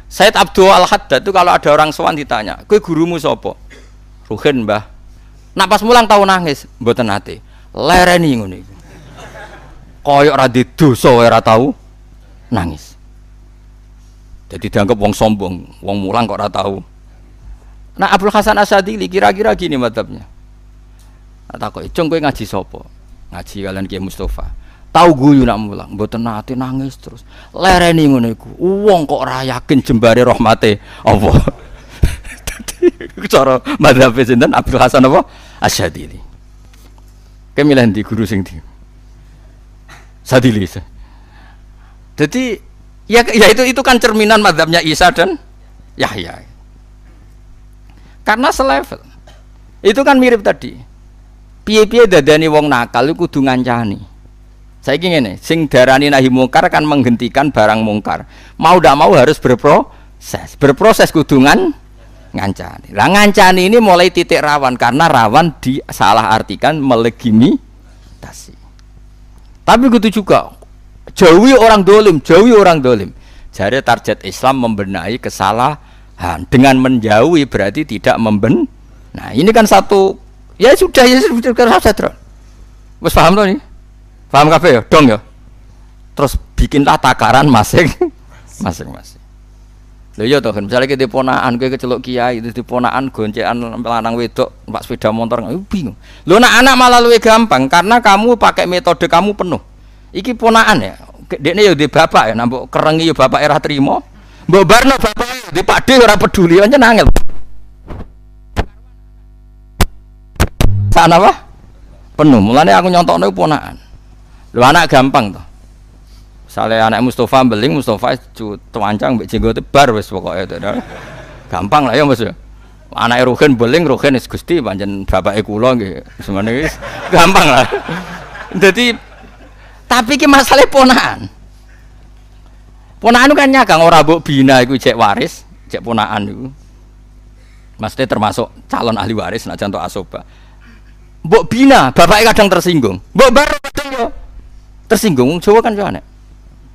Said Abdul Al Haddad itu kalau ada orang sowan ditanya, "Kowe gurumu sapa?" Ruhin, Mbah. Nak pas mulang tahu nangis, mboten nate. Lereni ngono iku. Kaya ora dosa ora tahu nangis. Jadi dianggap wong sombong, wong mulang kok ora tahu. Nah Abdul Hasan Asadili kira-kira gini madhabnya. Takoki, "Cung kowe ngaji sapa?" Ngaji kalian Kiai Mustafa. Tahu guyu nak mulang. Mboten nate nangis terus. Lereni ngono iku. Wong kok ora yakin jembare rahmate apa cara madhab sinten? Abdul Hasan apa? Asyadili. Kemilih di guru sing di Sadili jadi ya, ya itu itu kan cerminan madhabnya Isa dan Yahya. Karena selevel. Itu kan mirip tadi piye-piye dadani wong nakal itu kudu ngancani saya ingin ini, sing darani nahi mungkar akan menghentikan barang mungkar. Mau tidak mau harus berproses, berproses kudungan ngancani. Lah ngancani ini mulai titik rawan karena rawan disalah artikan melegimi-tasi. Tapi gitu juga jauhi orang dolim, jauhi orang dolim. Jadi target Islam membenahi kesalahan dengan menjauhi berarti tidak memben. Nah ini kan satu ya sudah ya sudah sudah. Mas paham tuh nih? Paham kafe ya? Dong ya. Terus bikinlah takaran masing masing-masing. Lha iya toh, misalnya kita ponaan, kita kecelok kiai, itu ponaan goncekan lanang wedok, pak sepeda motor, bingung. Lo nak anak malah lebih gampang karena kamu pakai metode kamu penuh. Iki ponaan ya, dekne ya di bapak ya, nambok kerengi ya bapak era terima. Mbok barno bapak di pakde ora peduli aja nangil. Sana apa? Penuh. Mulane aku nyontokno ponaan. Lu anak gampang toh. Misalnya anak Mustafa beling, Mustafa tuancang mbek jenggot bar wis pokoke itu. Gampang lah ya Mas ya. Anak Ruhin beling, Ruhin is Gusti pancen bapake kula nggih. Semene wis gampang lah. Jadi tapi ki masalah ponaan. Ponaan kan nyagang ora mbok bina iku cek waris, cek ponaan iku. Maksudnya termasuk calon ahli waris nak contoh asoba. Mbok bina, bapaknya kadang tersinggung. Mbok baru kadang yo tersinggung Jawa kan yo aneh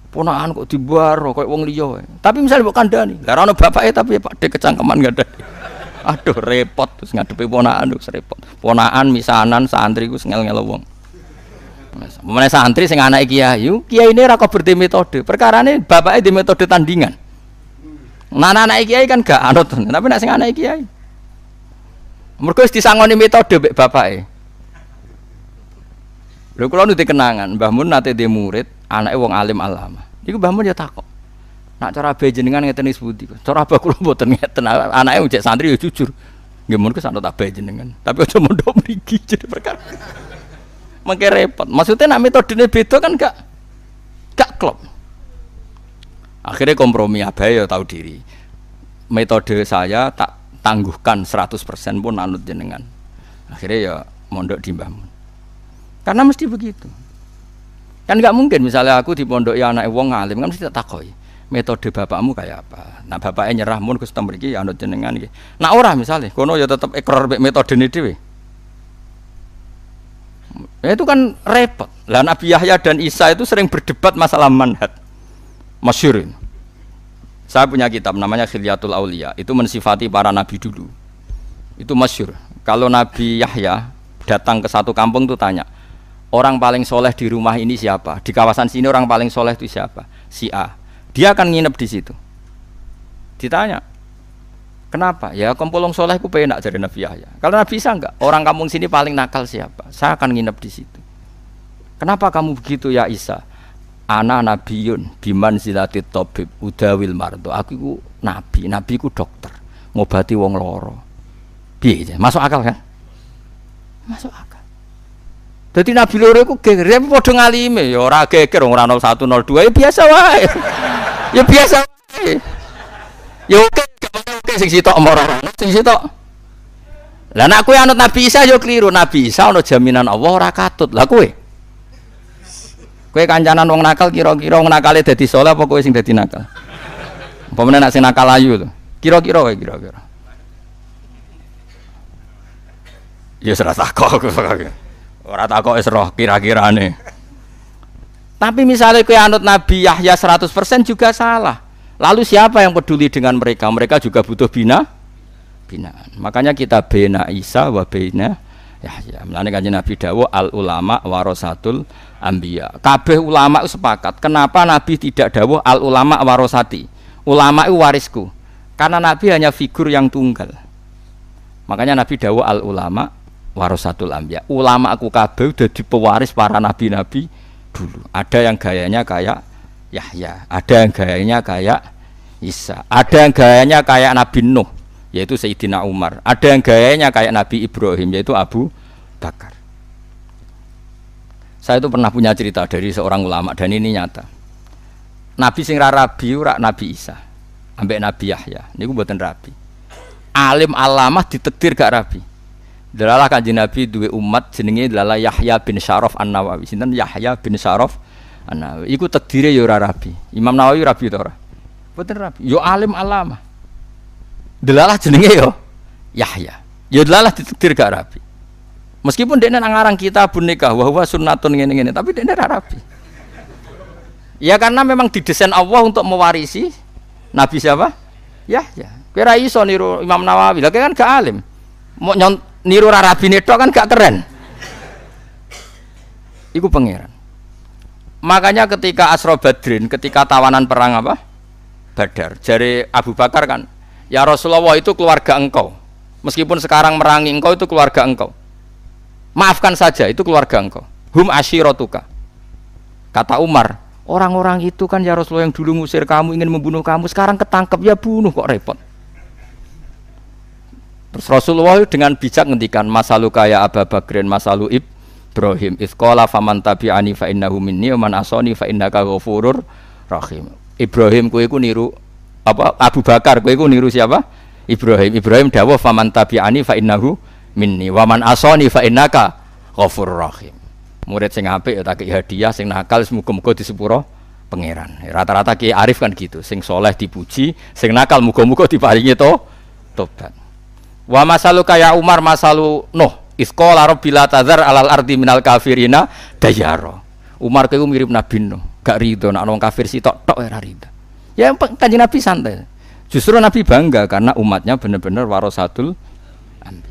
ponakan kok dibaro kayak wong liya tapi misalnya bukan kandani karena ono bapaknya tapi ya Pak Dek kecangkeman gak ada aduh repot terus ngadepi ponakan terus repot ponakan misanan santri gue ngel-ngel wong Mana santri sing anak kiai, kiai ini rako berdi metode. Perkara ini bapaknya di metode tandingan. Nah anak kiai kan gak anut, tapi nak sing anak kiai. Mereka disangoni metode bek bapaknya. Lho kula nu kenangan, Mbah Mun nate di murid, anake wong alim alama. Iku Mbah Mun ya takok. Nak cara abe jenengan ngeten pundi? Cara abah kula mboten ngeten. Anake cek santri ya jujur. Nggih mun kesanut abe jenengan. Tapi aja mondok mriki jadi perkara. Mengke repot. Maksudnya nak metodene beda kan gak gak klop. Akhirnya kompromi abe ya tahu diri. Metode saya tak tangguhkan 100% pun anut jenengan. Akhirnya ya mondok di Mbah Mun. Karena mesti begitu. Kan nggak mungkin misalnya aku di pondok ya anak wong ngalim kan mesti tak takoi. metode bapakmu kayak apa. Nah bapaknya nyerah mun Gus mriki ya anut jenengan iki. Nah ora misalnya kono ya tetep ikrar metode ini dhewe. Ya itu kan repot. Lah Nabi Yahya dan Isa itu sering berdebat masalah manhat. Masyur ini. Saya punya kitab namanya Khilyatul Aulia. Itu mensifati para nabi dulu. Itu masyur. Kalau Nabi Yahya datang ke satu kampung tuh tanya, orang paling soleh di rumah ini siapa? Di kawasan sini orang paling soleh itu siapa? Si A. Dia akan nginep di situ. Ditanya, kenapa? Ya kompolong soleh ku penak dari Nabi Yahya. Kalau Nabi Isa enggak, orang kampung sini paling nakal siapa? Saya akan nginep di situ. Kenapa kamu begitu ya Isa? Ana nabiyun biman silati tobib udawil mardo. Aku ku nabi, nabi ku dokter, ngobati wong loro. Piye Masuk akal kan? Masuk akal. Jadi Nabi loro iku geger, ya padha ngalime ya ora geger ora 01 02 ya biasa wae. ya biasa wae. Ya oke, oke sing sitok moro sing sitok. Lah nek kowe anut Nabi Isa yo keliru. Nabi Isa ana jaminan Allah ora katut. Lah kowe Kowe kancanan wong nakal kira-kira wong nakale dadi saleh apa kowe sing dadi nakal? Apa nek sing nakal ayu to? Kira-kira kowe kira-kira. Ya serasa kok. Ora takok wis roh kira-kirane. Tapi misalnya kue anut Nabi Yahya 100% juga salah. Lalu siapa yang peduli dengan mereka? Mereka juga butuh bina binaan. Makanya kita bina Isa wa bina Yahya. Mulane kanjeng Nabi dawo al ulama warasatul anbiya. Kabeh ulama sepakat. Kenapa Nabi tidak dawo al ulama warosati? Ulama itu warisku. Karena Nabi hanya figur yang tunggal. Makanya Nabi dawo al ulama warasatul ambia. Ulama aku kabeh udah pewaris para nabi-nabi dulu. Ada yang gayanya kayak Yahya, ada yang gayanya kayak Isa, ada yang gayanya kayak Nabi Nuh, yaitu Sayyidina Umar. Ada yang gayanya kayak Nabi Ibrahim, yaitu Abu Bakar. Saya itu pernah punya cerita dari seorang ulama dan ini nyata. Nabi sing rabi ora Nabi Isa, ambek Nabi Yahya. Niku buatan rabi. Alim alamah ditekdir gak rabi. Dalalah kanjeng Nabi duwe umat jenenge adalah Yahya bin Syaraf An-Nawawi. Sinten Yahya bin Syaraf An-Nawawi. Iku takdire ya ora rabi. Imam Nawawi rabi to ora? Boten rabi. Yo alim alama. Dalalah jenenge yo Yahya. Yo dalalah ditakdir gak rabi. Meskipun dia ngarang kita pun nikah wahwa sunnatun ngene-ngene, tapi dia ora rabi. Ya karena memang didesain Allah untuk mewarisi Nabi siapa? Yahya. Kira iso niru Imam Nawawi. Lah kan gak alim. Mau nyont niru rabi netok kan gak keren. Iku pangeran. Makanya ketika Asro Badrin, ketika tawanan perang apa? Badar. Jari Abu Bakar kan, ya Rasulullah itu keluarga engkau. Meskipun sekarang merangi engkau itu keluarga engkau. Maafkan saja itu keluarga engkau. Hum ashirotuka. Kata Umar, orang-orang itu kan ya Rasulullah yang dulu ngusir kamu ingin membunuh kamu, sekarang ketangkep ya bunuh kok repot. Terus Rasulullah dengan bijak ngendikan masalu kaya Abu Bakrin masalu Ibrahim Iskola faman tabi'ani fa innahu minni man asani fa innaka ghafurur rahim. Ibrahim kowe iku niru apa Abu Bakar kowe iku niru siapa? Ibrahim. Ibrahim dawuh faman tabi'ani fa innahu minni wa man asani fa innaka ghafurur rahim. Murid sing apik ya tak hadiah, sing nakal muga-muga disepuro pangeran. Rata-rata Ki Arif kan gitu, sing soleh dipuji, sing nakal muga-muga diparingi to tobat. Wa masalu kaya Umar masalu Nuh. Iskola bila tazar alal ardi minal kafirina dayaro. Umar kaya mirip Nabi Nuh. Gak rido nak orang kafir sih tok tok era rido. Ya kanji Nabi santai. Justru Nabi bangga karena umatnya benar-benar warasatul ambi.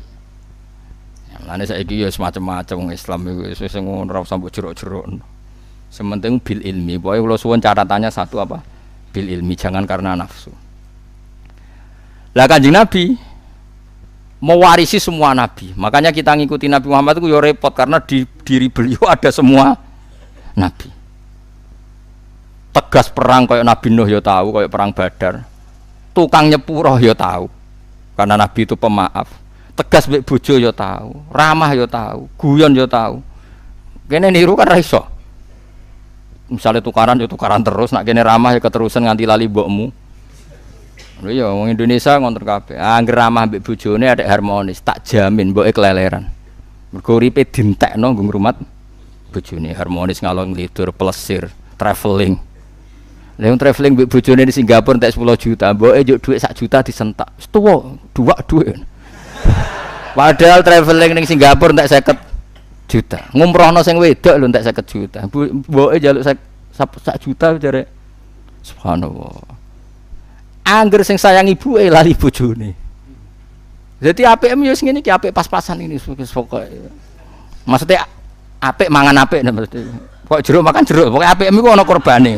Ya, Lane saiki ya semacam-macam Islam itu wis ngono ora sampai jeruk-jeruk. Sementing bil ilmi. Pokoknya kalau suwon catatannya satu apa? Bil ilmi, jangan karena nafsu. Lah kanjeng Nabi mewarisi semua nabi. Makanya kita ngikuti Nabi Muhammad itu ya repot karena di diri beliau ada semua nabi. Tegas perang kayak Nabi Nuh ya tahu, kayak perang Badar. Tukang nyepuro ya tahu. Karena Nabi itu pemaaf. Tegas mbek bojo ya tahu, ramah ya tahu, guyon ya tahu. Kene niru kan raiso. Misalnya tukaran ya tukaran terus, nak kene ramah ya keterusan nganti lali mbokmu Lho ya wong Indonesia ngonten kabeh. Angger ramah mbek bojone ada harmonis, tak jamin mboke keleleran. Mergo uripe dintekno nggo ngrumat bojone harmonis ngalor ngelidur, plesir, traveling. Lah traveling mbek bojone di Singapura entek 10 juta, mboke njuk dhuwit sak juta disentak. Tuwa, dua dhuwit. Padahal traveling ning Singapura entek 50 juta. Ngumrohno sing wedok lho entek 50 juta. Mboke njaluk sak juta jare subhanallah. Angger sing sayang ibu eh lali bojone. Jadi APM yo sing ngene iki apik pas-pasan ini pokoke. Maksudnya apik mangan apik maksudnya. Kok jeruk makan jeruk, pokoknya APM iku ana korbane.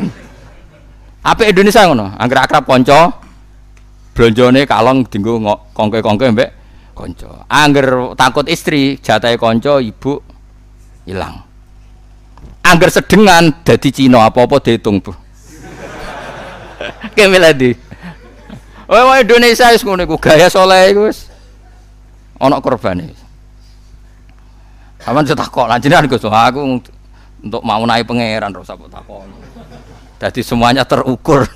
Apa Indonesia ngono, angger akrab kanca blonjone kalong dinggo kongke-kongke mbek kanca. Angger takut istri, jatahe kanca ibu hilang. Angger sedengan dadi Cina apa-apa dihitung, Bu. Kemeladi. Oh, Indonesia wis ngono iku gaya soleh iku wis ana korbane. Aman setakok lan jenengan Gus, aku untuk mau naik pangeran ora usah takon. Jadi semuanya terukur.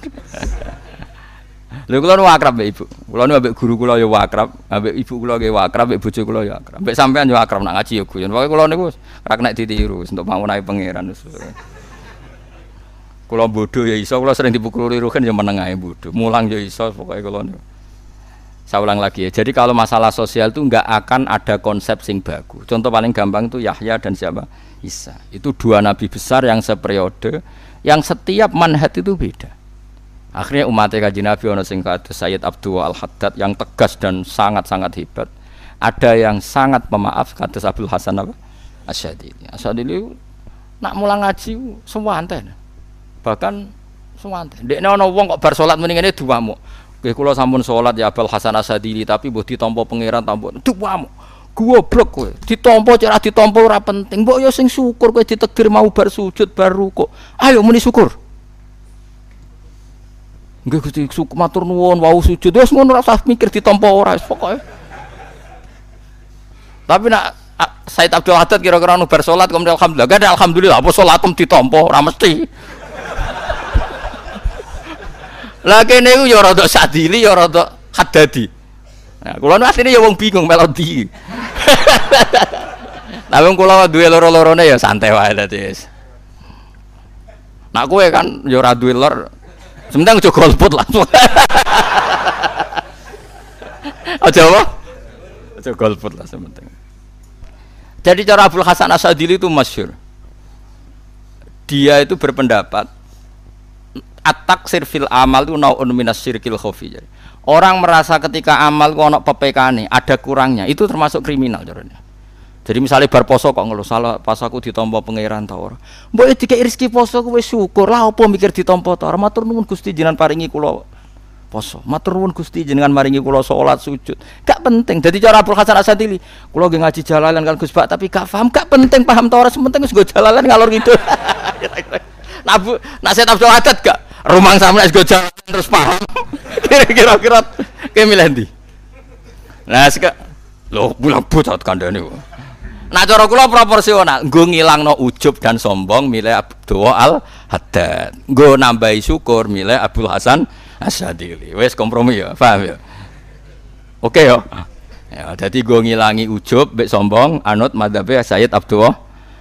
Lha kula nu akrab mbek ibu. Kula nu ambek guru kula ya akrab, ambek ibu kula ya akrab, ambek bojo kula ya akrab. Ambek sampean ya akrab nak ngaji ya guyon. Pokoke kula niku ora kena ditiru untuk mau naik pangeran. Kula bodoh ya iso, kula sering dipukuli ruhen ya meneng ae bodoh. Mulang ya iso pokoke kula niku. Saya ulang lagi ya. Jadi kalau masalah sosial itu nggak akan ada konsep sing bagus. Contoh paling gampang itu Yahya dan siapa? Isa. Itu dua nabi besar yang seperiode yang setiap manhat itu beda. Akhirnya umat kaji Nabi ono sing Sayyid Abdul Al Haddad yang tegas dan sangat-sangat hebat. Ada yang sangat pemaaf kata Abdul Hasan apa? Asyadili. Asyadili nak mulang ngaji semua ante. Bahkan semua ante. Dek ono wong kok bar salat mendingan dua mu. Oke, kalau sampun sholat ya Abdul Hasan Asadili tapi buat ditompo pangeran tampo dua mu. Goblok kowe. Ditampa cara ditampa ora penting. Mbok yo sing syukur kowe ditakdir mau bar sujud bar ruku. Ayo muni syukur. Nggih Gusti syukur matur nuwun wau sujud. Wis ngono ora mikir ditampa ora pokoke. Tapi nak Said Abdul Haddad kira-kira nu bar salat kemudian alhamdulillah. Gak ada alhamdulillah apa salatem ditampa ora mesti. Lah kene ku yo rada sadili yo rada haddadi. Nah, kula nu asline ya wong bingung melodi. Tapi kula duwe loro-lorone ya santai wae dadi wis. Nak kowe kan ya ora duwe lor. Sementang aja golput langsung. Aja apa? Aja golput lah sementing. Jadi cara Abdul Hasan Asadili itu masyur. Dia itu berpendapat atak sirfil amal itu naun minas sirkil khofi. Jadi, Orang merasa ketika amal kok ono PPK ada kurangnya, itu termasuk kriminal caranya. Jadi misalnya bar poso kok ngeluh salah pas aku ditompo pangeran ta ora. Mbok dikek rezeki poso kowe syukur lah apa mikir ditompo ta ora. Matur nuwun Gusti jenengan paringi kula poso. Matur nuwun Gusti jenengan maringi kula salat sujud. Gak penting. Jadi cara Abdul Hasan Asatili, kula nggih ngaji jalalan kan Gus Pak tapi gak paham, gak penting paham ta ora, sementing go jalalan ngalor gitu. Bu, nah saya Abdul Haddad gak rumang sama es jalan terus paham kira-kira kira kayak milih di nah lo bulan butat kandani nah cara kula proporsional. Gue ngilang no ujub dan sombong milih Abdul Al Haddad gue nambahi syukur milih Abdul Hasan Asadili wes kompromi ya paham ya? Oke yo ya jadi gue ngilangi ujub bek sombong anut madhabe Sayyid Abdul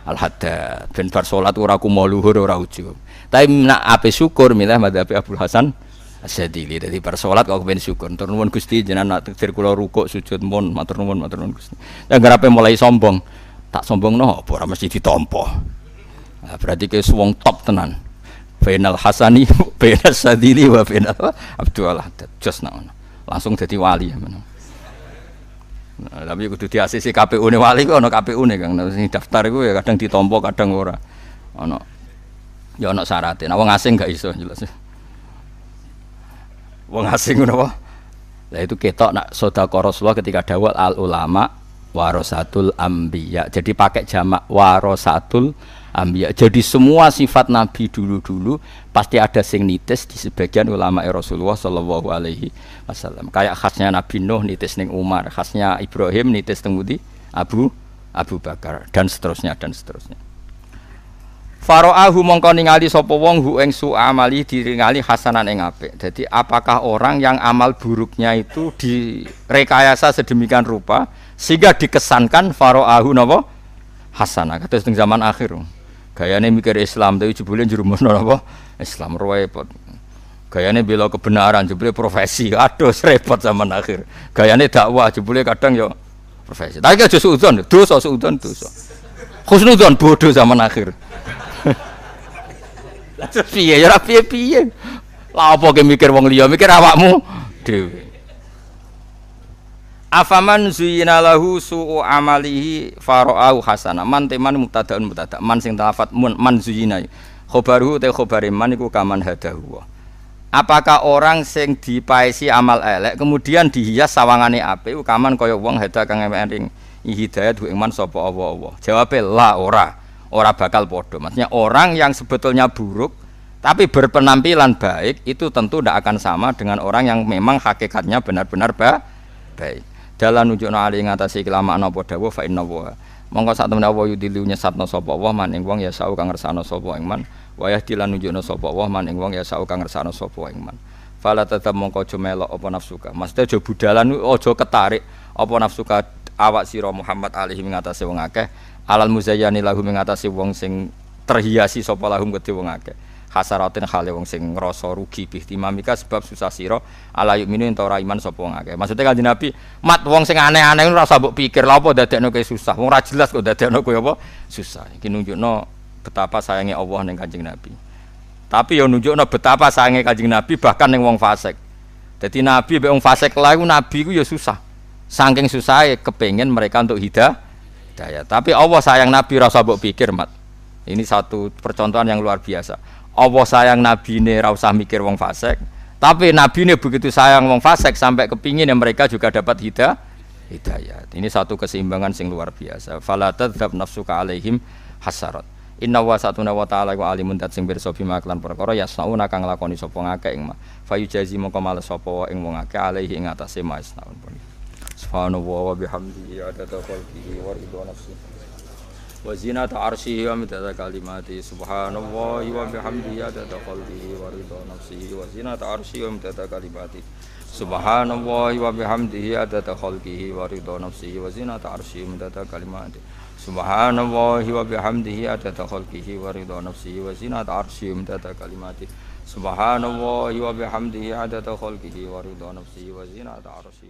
Al Haddad ben bar salat ora kumo luhur ora ujub tapi nak ape syukur milah madhab Abdul Hasan. Asyadili dari para sholat kau kepen syukur. Tur nuwun Gusti jenengan nak takdir kula sujud mon matur nuwun matur nuwun Gusti. Ya ngarape mulai sombong. Tak sombong no apa ora mesti ditampa nah, berarti ke wong top tenan. Bainal Hasani Bainal Sadili wa Bainal Abdul Haddad. Just now langsung jadi wali ya mana Nah, tapi kudu di ACC KPU ne wali kok ana KPU ne Kang. Nah, daftar iku ya kadang ditampa kadang ora. Ana Ya ana syaratnya. Nah wong asing gak iso jelas. Wong asing ngono apa? Lah itu ketok nak sedekah Rasulullah ketika dawal al ulama warasatul ambiya. Jadi pakai jamak warasatul ambiya. Jadi semua sifat nabi dulu-dulu pasti ada sing nitis di sebagian ulama Rasulullah sallallahu alaihi wasallam. Kayak khasnya Nabi Nuh nitis ning Umar, khasnya Ibrahim nitis teng Abu Abu Bakar dan seterusnya dan seterusnya. Faro'ahu mongko ningali sapa wong hu ing su amali diringali hasanan ing apik. Jadi apakah orang yang amal buruknya itu direkayasa sedemikian rupa sehingga dikesankan faro'ahu napa hasanah. Kata teng zaman akhir. Gayane mikir Islam tapi jebule njerumusno napa Islam repot. Gayane bela kebenaran jebule profesi. Aduh repot zaman akhir. Gayane dakwah jebule kadang yo profesi. Tapi aja suudon, dosa suudon dosa. Husnudon bodoh zaman akhir. Lah terus piye ya piye-piye. Lah apa ke mikir wong liya, mikir awakmu dhewe. Afaman zuyina lahu su'u amalihi fara'au hasana. Man teman mubtada'un mubtada. Man sing talafat mun man zuyina. Khobaruhu te khobare man iku kaman hadahu. Apakah orang sing dipaesi amal elek kemudian dihias sawangane apik kaman kaya wong hada kang ing hidayat ing man sapa Allah-Allah. Jawabe la ora. Ora bakal padha. Maksudnya orang yang sebetulnya buruk tapi berpenampilan baik itu tentu tidak akan sama dengan orang yang memang hakikatnya benar-benar ba baik. Dalam nunjukno ali ngatasi kelamaan apa dawuh fa inna wa. Monggo sak temene apa yudilu nyesatno sapa wa man ing wong ya sau kang ngersano sapa ing man wayah dilan nunjukno sapa wa man ing wong ya sau kang ngersano sapa ing man fala tetep mongko aja melok apa nafsuka maksudnya aja budalan aja ketarik apa nafsuka awak sira Muhammad alaihi ngatasi wong akeh alal muzayyani lahu ngatasi wong sing terhiasi sapa lahum kedhe wong akeh hasaratin khale wong sing ngrasa rugi bihtimamika sebab susah sira ala yuminu ento ora iman sapa wong akeh maksudnya kanjeng Nabi mat wong sing aneh-aneh ora usah mbok pikir lha apa dadekno susah wong ora jelas kok dadekno kowe apa susah iki nunjukno betapa sayangnya Allah ning Kanjeng Nabi. Tapi yo nunjukno betapa sayangnya Kanjeng Nabi bahkan ning wong fasik. Jadi Nabi mbek wong fasik lah Nabi ku yo susah. Saking susah kepengen mereka untuk hidayah. Hidayah. Tapi Allah sayang Nabi rasa mbok pikir, Mat. Ini satu percontohan yang luar biasa. Allah sayang Nabi ini rasa mikir wong fasik. Tapi Nabi ini begitu sayang wong fasik sampai kepingin yang mereka juga dapat hidayah. Hidayah. Ini satu keseimbangan sing luar biasa. Fala tadzab nafsuka alaihim hasarat. Inna wa satuna wa ta'ala wa alimun dat sing pirsa bima klan perkara yasnauna kang lakoni sapa ngake ing ma. Fayu jazi mongko males sapa ing wong akeh alaihi ing atase ma isnaun سبحانه وبحمده عدد خلقه ورضا نفسه وزينة عرشه ومدد كلماته. سبحان الله وبحمده عدد خلقه ورضا نفسه وزينة عرشه ومدد كلماته. سبحان الله وبحمده عدد خلقه ورضا نفسه وزينة عرشه ومدد كلماته. سبحان الله وبحمده عدد خلقه ورضا نفسه وزينة عرشه ومدد كلماته. سبحان الله وبحمده عدد خلقه ورضا نفسه وزينة عرشه